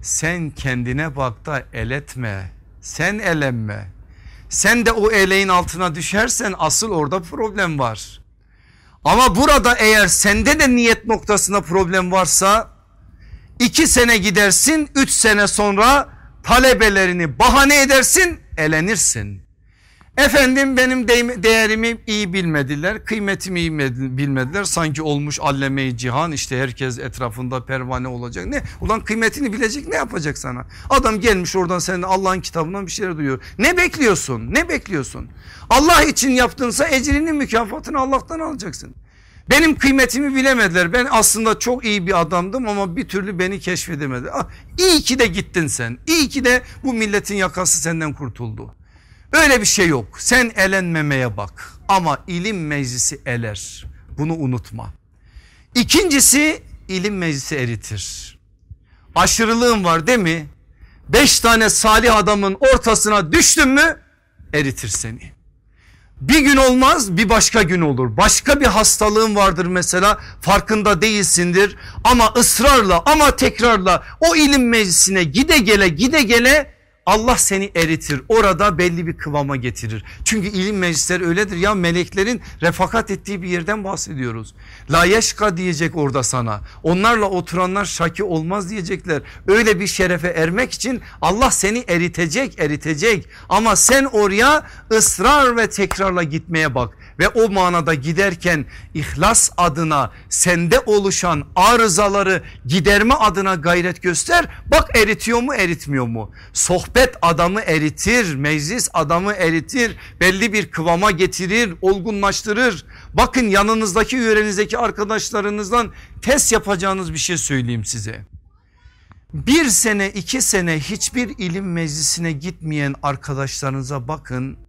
sen kendine bak da eletme. Sen elenme. Sen de o eleğin altına düşersen asıl orada problem var. Ama burada eğer sende de niyet noktasında problem varsa iki sene gidersin üç sene sonra talebelerini bahane edersin elenirsin. Efendim benim değerimi iyi bilmediler kıymetimi iyi bilmediler. Sanki olmuş alleme cihan işte herkes etrafında pervane olacak. Ne? Ulan kıymetini bilecek ne yapacak sana? Adam gelmiş oradan senin Allah'ın kitabından bir şeyler duyuyor. Ne bekliyorsun? Ne bekliyorsun? Allah için yaptınsa ecrini mükafatını Allah'tan alacaksın benim kıymetimi bilemediler. Ben aslında çok iyi bir adamdım ama bir türlü beni keşfedemedi. Ah, iyi ki de gittin sen. İyi ki de bu milletin yakası senden kurtuldu. Öyle bir şey yok. Sen elenmemeye bak. Ama ilim meclisi eler. Bunu unutma. İkincisi ilim meclisi eritir. Aşırılığın var değil mi? Beş tane salih adamın ortasına düştün mü eritir seni. Bir gün olmaz bir başka gün olur. Başka bir hastalığın vardır mesela farkında değilsindir ama ısrarla ama tekrarla o ilim meclisine gide gele gide gele Allah seni eritir orada belli bir kıvama getirir. Çünkü ilim meclisleri öyledir ya meleklerin refakat ettiği bir yerden bahsediyoruz. La yeşka diyecek orada sana onlarla oturanlar şaki olmaz diyecekler. Öyle bir şerefe ermek için Allah seni eritecek eritecek ama sen oraya ısrar ve tekrarla gitmeye bak ve o manada giderken ihlas adına sende oluşan arızaları giderme adına gayret göster. Bak eritiyor mu eritmiyor mu? Sohbet adamı eritir, meclis adamı eritir, belli bir kıvama getirir, olgunlaştırır. Bakın yanınızdaki yörenizdeki arkadaşlarınızdan test yapacağınız bir şey söyleyeyim size. Bir sene iki sene hiçbir ilim meclisine gitmeyen arkadaşlarınıza bakın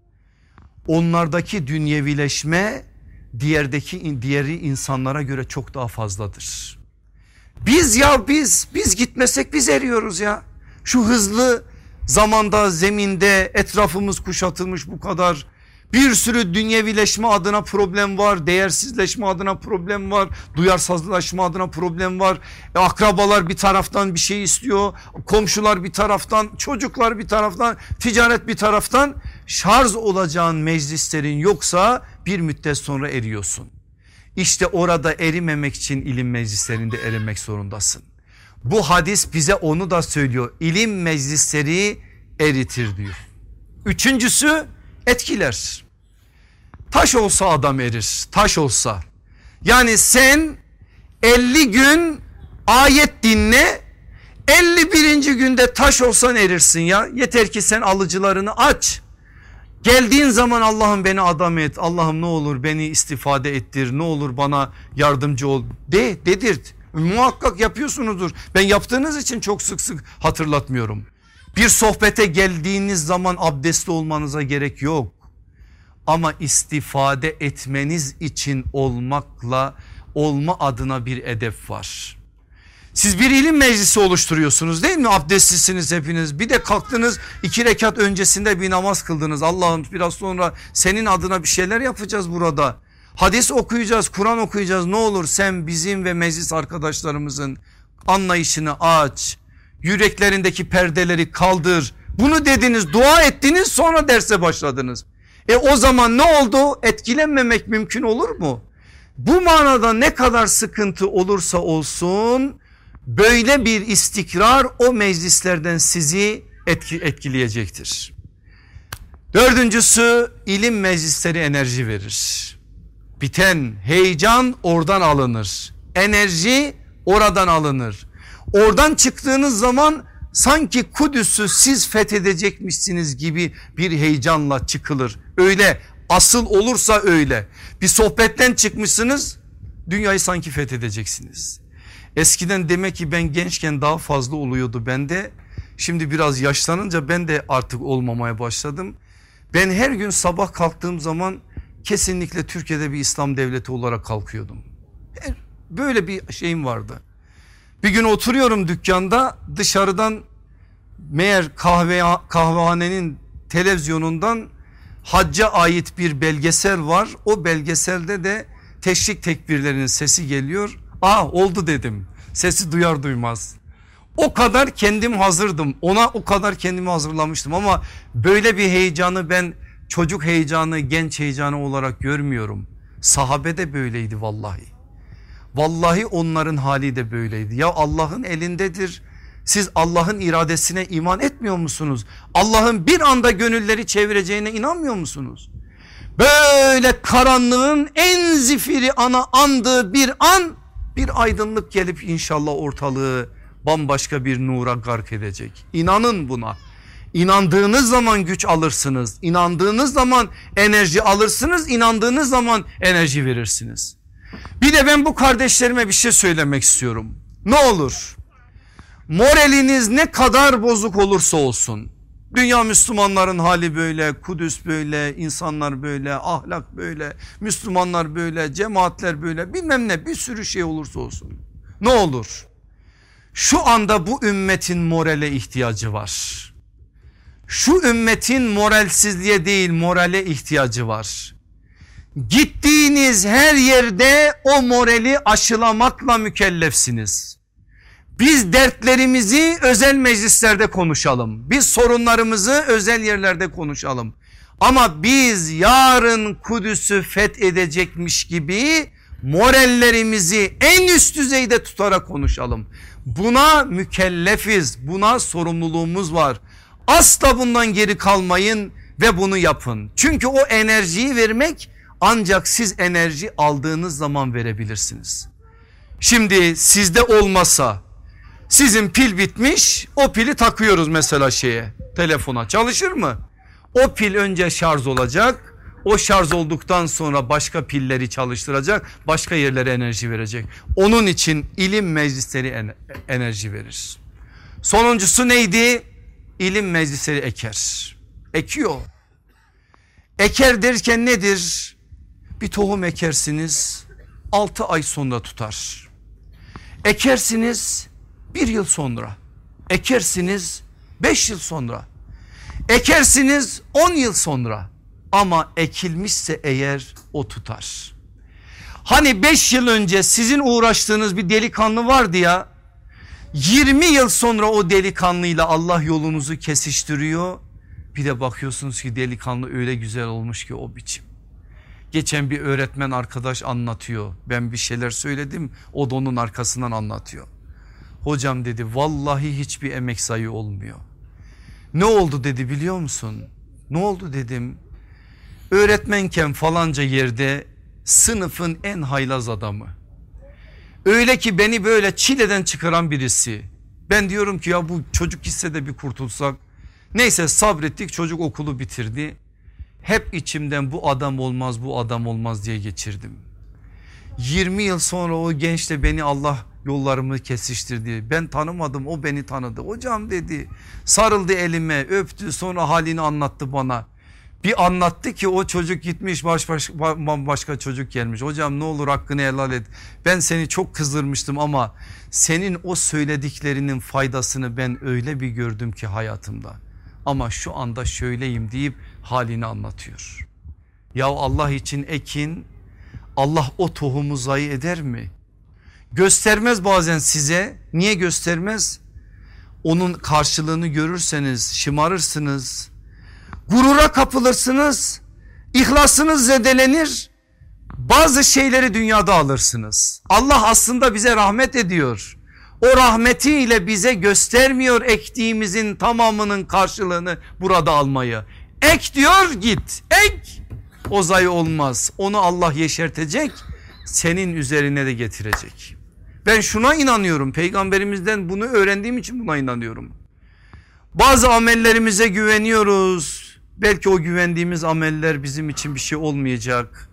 onlardaki dünyevileşme diğerdeki diğeri insanlara göre çok daha fazladır. Biz ya biz biz gitmesek biz eriyoruz ya. Şu hızlı zamanda zeminde etrafımız kuşatılmış bu kadar bir sürü dünyevileşme adına problem var, değersizleşme adına problem var, duyarsızlaşma adına problem var. E, akrabalar bir taraftan bir şey istiyor, komşular bir taraftan, çocuklar bir taraftan, ticaret bir taraftan. Şarj olacağın meclislerin yoksa bir müddet sonra eriyorsun. İşte orada erimemek için ilim meclislerinde erimek zorundasın. Bu hadis bize onu da söylüyor. İlim meclisleri eritir diyor. Üçüncüsü etkiler. Taş olsa adam erir taş olsa. Yani sen 50 gün ayet dinle 51. günde taş olsan erirsin ya. Yeter ki sen alıcılarını aç. Geldiğin zaman Allah'ım beni adam et. Allah'ım ne olur beni istifade ettir. Ne olur bana yardımcı ol. De dedirt. Muhakkak yapıyorsunuzdur. Ben yaptığınız için çok sık sık hatırlatmıyorum. Bir sohbete geldiğiniz zaman abdestli olmanıza gerek yok. Ama istifade etmeniz için olmakla olma adına bir edep var. Siz bir ilim meclisi oluşturuyorsunuz değil mi? Abdestlisiniz hepiniz. Bir de kalktınız iki rekat öncesinde bir namaz kıldınız. Allah'ım biraz sonra senin adına bir şeyler yapacağız burada. Hadis okuyacağız, Kur'an okuyacağız. Ne olur sen bizim ve meclis arkadaşlarımızın anlayışını aç. Yüreklerindeki perdeleri kaldır. Bunu dediniz, dua ettiniz sonra derse başladınız. E o zaman ne oldu? Etkilenmemek mümkün olur mu? Bu manada ne kadar sıkıntı olursa olsun böyle bir istikrar o meclislerden sizi etki, etkileyecektir. Dördüncüsü ilim meclisleri enerji verir. Biten heyecan oradan alınır. Enerji oradan alınır. Oradan çıktığınız zaman sanki Kudüs'ü siz fethedecekmişsiniz gibi bir heyecanla çıkılır. Öyle asıl olursa öyle. Bir sohbetten çıkmışsınız dünyayı sanki fethedeceksiniz. Eskiden demek ki ben gençken daha fazla oluyordu bende. Şimdi biraz yaşlanınca ben de artık olmamaya başladım. Ben her gün sabah kalktığım zaman kesinlikle Türkiye'de bir İslam devleti olarak kalkıyordum. Böyle bir şeyim vardı. Bir gün oturuyorum dükkanda dışarıdan meğer kahve, kahvehanenin televizyonundan hacca ait bir belgesel var. O belgeselde de teşrik tekbirlerinin sesi geliyor. Ah oldu dedim sesi duyar duymaz. O kadar kendim hazırdım ona o kadar kendimi hazırlamıştım ama böyle bir heyecanı ben çocuk heyecanı genç heyecanı olarak görmüyorum. Sahabe de böyleydi vallahi. Vallahi onların hali de böyleydi. Ya Allah'ın elindedir. Siz Allah'ın iradesine iman etmiyor musunuz? Allah'ın bir anda gönülleri çevireceğine inanmıyor musunuz? Böyle karanlığın en zifiri ana andığı bir an bir aydınlık gelip inşallah ortalığı bambaşka bir nura gark edecek. İnanın buna. İnandığınız zaman güç alırsınız. İnandığınız zaman enerji alırsınız. İnandığınız zaman enerji verirsiniz. Bir de ben bu kardeşlerime bir şey söylemek istiyorum. Ne olur? Moraliniz ne kadar bozuk olursa olsun. Dünya Müslümanların hali böyle Kudüs böyle insanlar böyle ahlak böyle Müslümanlar böyle cemaatler böyle bilmem ne bir sürü şey olursa olsun. Ne olur? Şu anda bu ümmetin morale ihtiyacı var. Şu ümmetin moralsizliğe değil morale ihtiyacı var gittiğiniz her yerde o morali aşılamakla mükellefsiniz Biz dertlerimizi özel meclislerde konuşalım. Biz sorunlarımızı özel yerlerde konuşalım. Ama biz yarın Kudüs'ü fethedecekmiş gibi morallerimizi en üst düzeyde tutarak konuşalım. Buna mükellefiz. Buna sorumluluğumuz var. Asla bundan geri kalmayın ve bunu yapın. Çünkü o enerjiyi vermek ancak siz enerji aldığınız zaman verebilirsiniz. Şimdi sizde olmasa sizin pil bitmiş o pili takıyoruz mesela şeye telefona çalışır mı? O pil önce şarj olacak o şarj olduktan sonra başka pilleri çalıştıracak başka yerlere enerji verecek. Onun için ilim meclisleri enerji verir. Sonuncusu neydi? İlim meclisleri eker. Ekiyor. Eker derken nedir? Bir tohum ekersiniz 6 ay sonra tutar. Ekersiniz bir yıl sonra. Ekersiniz beş yıl sonra. Ekersiniz on yıl sonra. Ama ekilmişse eğer o tutar. Hani beş yıl önce sizin uğraştığınız bir delikanlı vardı ya. 20 yıl sonra o delikanlıyla Allah yolunuzu kesiştiriyor. Bir de bakıyorsunuz ki delikanlı öyle güzel olmuş ki o biçim. Geçen bir öğretmen arkadaş anlatıyor. Ben bir şeyler söyledim o da onun arkasından anlatıyor. Hocam dedi vallahi hiçbir emek sayı olmuyor. Ne oldu dedi biliyor musun? Ne oldu dedim. Öğretmenken falanca yerde sınıfın en haylaz adamı. Öyle ki beni böyle çileden çıkaran birisi. Ben diyorum ki ya bu çocuk gitse de bir kurtulsak. Neyse sabrettik çocuk okulu bitirdi. Hep içimden bu adam olmaz bu adam olmaz diye geçirdim. 20 yıl sonra o gençle beni Allah yollarımı kesiştirdi. Ben tanımadım o beni tanıdı. Hocam dedi sarıldı elime öptü sonra halini anlattı bana. Bir anlattı ki o çocuk gitmiş baş, baş, başka çocuk gelmiş. Hocam ne olur hakkını helal et. Ben seni çok kızdırmıştım ama senin o söylediklerinin faydasını ben öyle bir gördüm ki hayatımda. Ama şu anda şöyleyim deyip halini anlatıyor. Ya Allah için ekin Allah o tohumu zayi eder mi? Göstermez bazen size. Niye göstermez? Onun karşılığını görürseniz şımarırsınız. Gurura kapılırsınız. İhlasınız zedelenir. Bazı şeyleri dünyada alırsınız. Allah aslında bize rahmet ediyor. O rahmetiyle bize göstermiyor ektiğimizin tamamının karşılığını burada almayı. Ek diyor git ek o zayi olmaz onu Allah yeşertecek senin üzerine de getirecek. Ben şuna inanıyorum peygamberimizden bunu öğrendiğim için buna inanıyorum. Bazı amellerimize güveniyoruz. Belki o güvendiğimiz ameller bizim için bir şey olmayacak.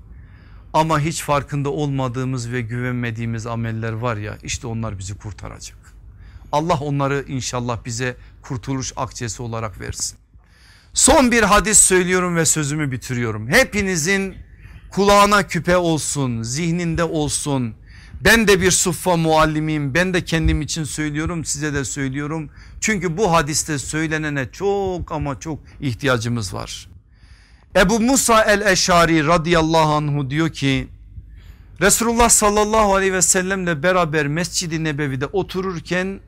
Ama hiç farkında olmadığımız ve güvenmediğimiz ameller var ya işte onlar bizi kurtaracak. Allah onları inşallah bize kurtuluş akçesi olarak versin. Son bir hadis söylüyorum ve sözümü bitiriyorum. Hepinizin kulağına küpe olsun, zihninde olsun. Ben de bir suffa muallimiyim. Ben de kendim için söylüyorum size de söylüyorum. Çünkü bu hadiste söylenene çok ama çok ihtiyacımız var. Ebu Musa el-Eşari radıyallahu anhu diyor ki Resulullah sallallahu aleyhi ve sellemle beraber Mescid-i Nebevi'de otururken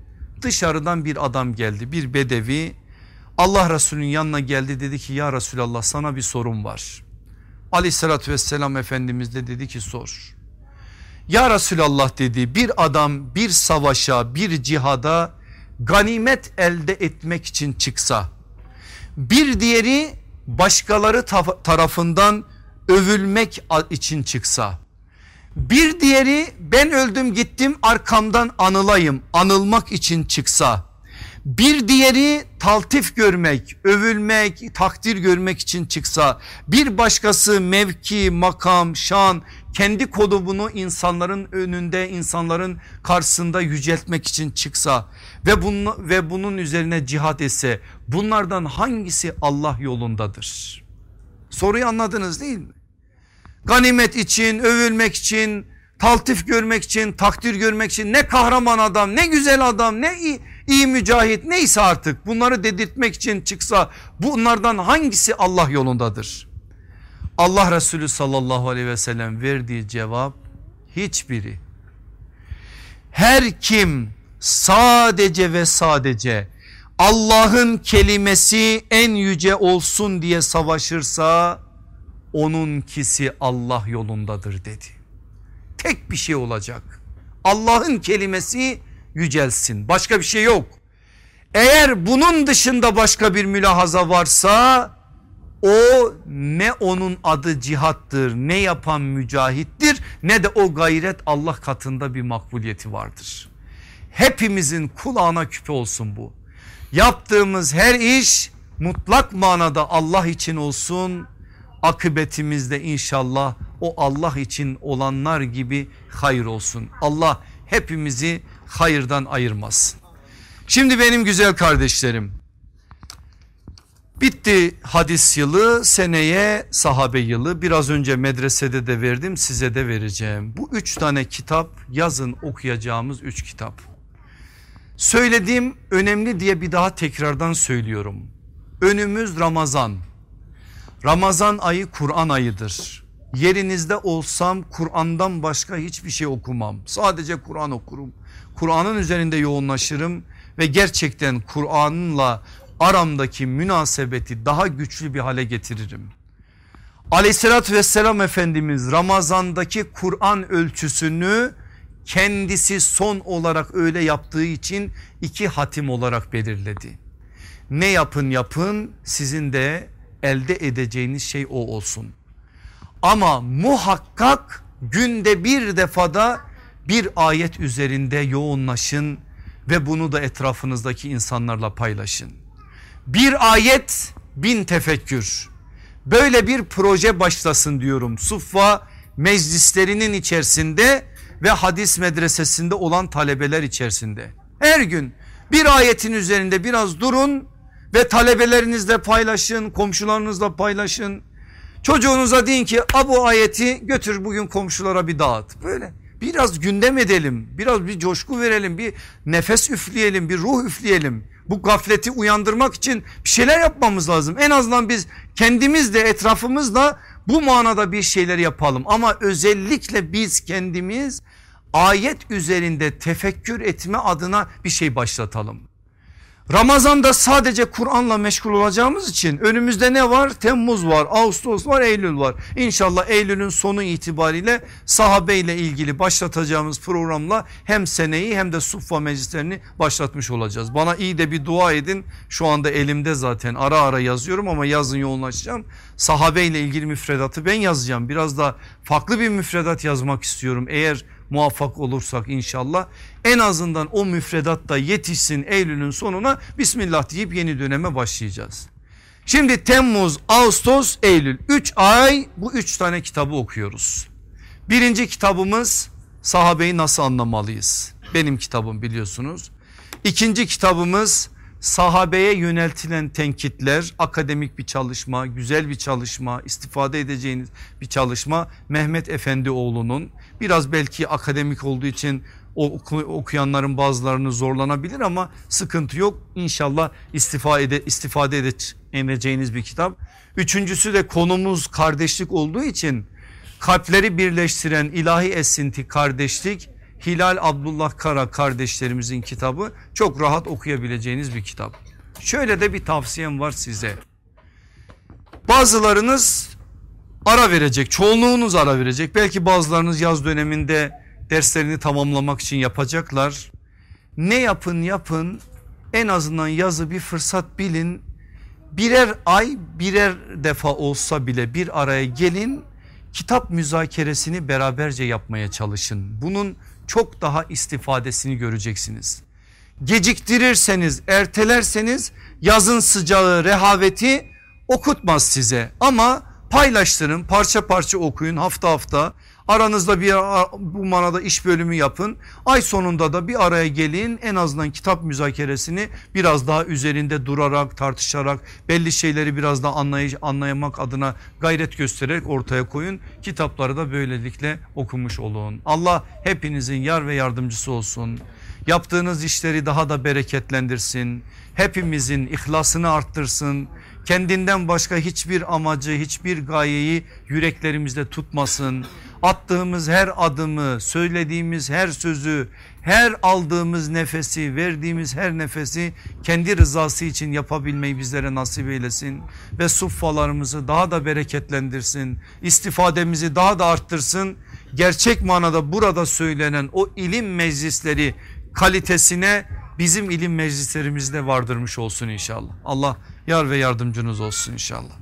dışarıdan bir adam geldi bir bedevi Allah Resulü'nün yanına geldi dedi ki ya Resulallah sana bir sorum var. Aleyhissalatü vesselam Efendimiz de dedi ki sor. Ya Resulallah dedi bir adam bir savaşa bir cihada ganimet elde etmek için çıksa bir diğeri başkaları tarafından övülmek için çıksa. Bir diğeri ben öldüm gittim arkamdan anılayım anılmak için çıksa. Bir diğeri taltif görmek, övülmek, takdir görmek için çıksa. Bir başkası mevki, makam, şan, kendi kodubunu insanların önünde, insanların karşısında yüceltmek için çıksa ve, bunu, ve bunun üzerine cihat etse bunlardan hangisi Allah yolundadır? Soruyu anladınız değil mi? Ganimet için, övülmek için, taltif görmek için, takdir görmek için ne kahraman adam, ne güzel adam, ne iyi iyi mücahit neyse artık bunları dedirtmek için çıksa bunlardan hangisi Allah yolundadır? Allah Resulü sallallahu aleyhi ve sellem verdiği cevap hiçbiri. Her kim sadece ve sadece Allah'ın kelimesi en yüce olsun diye savaşırsa onunkisi Allah yolundadır dedi. Tek bir şey olacak. Allah'ın kelimesi yücelsin. Başka bir şey yok. Eğer bunun dışında başka bir mülahaza varsa o ne onun adı cihattır ne yapan mücahittir ne de o gayret Allah katında bir makbuliyeti vardır. Hepimizin kulağına küpe olsun bu. Yaptığımız her iş mutlak manada Allah için olsun. Akıbetimizde inşallah o Allah için olanlar gibi hayır olsun. Allah hepimizi hayırdan ayırmasın. Şimdi benim güzel kardeşlerim bitti hadis yılı seneye sahabe yılı biraz önce medresede de verdim size de vereceğim. Bu üç tane kitap yazın okuyacağımız üç kitap. Söylediğim önemli diye bir daha tekrardan söylüyorum. Önümüz Ramazan. Ramazan ayı Kur'an ayıdır. Yerinizde olsam Kur'an'dan başka hiçbir şey okumam. Sadece Kur'an okurum. Kur'an'ın üzerinde yoğunlaşırım ve gerçekten Kur'an'la aramdaki münasebeti daha güçlü bir hale getiririm. Aleyhissalatü vesselam Efendimiz Ramazan'daki Kur'an ölçüsünü kendisi son olarak öyle yaptığı için iki hatim olarak belirledi. Ne yapın yapın sizin de elde edeceğiniz şey o olsun. Ama muhakkak günde bir defada bir ayet üzerinde yoğunlaşın ve bunu da etrafınızdaki insanlarla paylaşın. Bir ayet bin tefekkür. Böyle bir proje başlasın diyorum. Suffa meclislerinin içerisinde ve hadis medresesinde olan talebeler içerisinde. Her gün bir ayetin üzerinde biraz durun ve talebelerinizle paylaşın, komşularınızla paylaşın. Çocuğunuza deyin ki bu ayeti götür bugün komşulara bir dağıt. Böyle biraz gündem edelim, biraz bir coşku verelim, bir nefes üfleyelim, bir ruh üfleyelim. Bu gafleti uyandırmak için bir şeyler yapmamız lazım. En azından biz kendimiz de etrafımızla bu manada bir şeyler yapalım. Ama özellikle biz kendimiz ayet üzerinde tefekkür etme adına bir şey başlatalım. Ramazan'da sadece Kur'an'la meşgul olacağımız için önümüzde ne var? Temmuz var, Ağustos var, Eylül var. İnşallah Eylül'ün sonu itibariyle sahabe ile ilgili başlatacağımız programla hem seneyi hem de suffa meclislerini başlatmış olacağız. Bana iyi de bir dua edin. Şu anda elimde zaten ara ara yazıyorum ama yazın yoğunlaşacağım. Sahabe ile ilgili müfredatı ben yazacağım. Biraz da farklı bir müfredat yazmak istiyorum. Eğer muvaffak olursak inşallah en azından o müfredat da yetişsin Eylül'ün sonuna Bismillah deyip yeni döneme başlayacağız. Şimdi Temmuz, Ağustos, Eylül 3 ay bu 3 tane kitabı okuyoruz. Birinci kitabımız sahabeyi nasıl anlamalıyız? Benim kitabım biliyorsunuz. İkinci kitabımız sahabeye yöneltilen tenkitler akademik bir çalışma güzel bir çalışma istifade edeceğiniz bir çalışma Mehmet Efendioğlu'nun biraz belki akademik olduğu için oku, okuyanların bazılarını zorlanabilir ama sıkıntı yok İnşallah istifade, ede, istifade edeceğiniz bir kitap. Üçüncüsü de konumuz kardeşlik olduğu için kalpleri birleştiren ilahi esinti kardeşlik Hilal Abdullah Kara kardeşlerimizin kitabı çok rahat okuyabileceğiniz bir kitap. Şöyle de bir tavsiyem var size. Bazılarınız ara verecek çoğunluğunuz ara verecek belki bazılarınız yaz döneminde derslerini tamamlamak için yapacaklar. Ne yapın yapın en azından yazı bir fırsat bilin birer ay birer defa olsa bile bir araya gelin kitap müzakeresini beraberce yapmaya çalışın. Bunun çok daha istifadesini göreceksiniz. Geciktirirseniz ertelerseniz yazın sıcağı rehaveti okutmaz size ama paylaştırın parça parça okuyun hafta hafta. Aranızda bir bu manada iş bölümü yapın. Ay sonunda da bir araya gelin en azından kitap müzakeresini biraz daha üzerinde durarak tartışarak belli şeyleri biraz daha anlay anlayamak adına gayret göstererek ortaya koyun. Kitapları da böylelikle okumuş olun. Allah hepinizin yar ve yardımcısı olsun. Yaptığınız işleri daha da bereketlendirsin. Hepimizin ihlasını arttırsın kendinden başka hiçbir amacı hiçbir gayeyi yüreklerimizde tutmasın attığımız her adımı, söylediğimiz her sözü, her aldığımız nefesi, verdiğimiz her nefesi kendi rızası için yapabilmeyi bizlere nasip eylesin. Ve suffalarımızı daha da bereketlendirsin, istifademizi daha da arttırsın. Gerçek manada burada söylenen o ilim meclisleri kalitesine bizim ilim meclislerimizde vardırmış olsun inşallah. Allah yar ve yardımcınız olsun inşallah.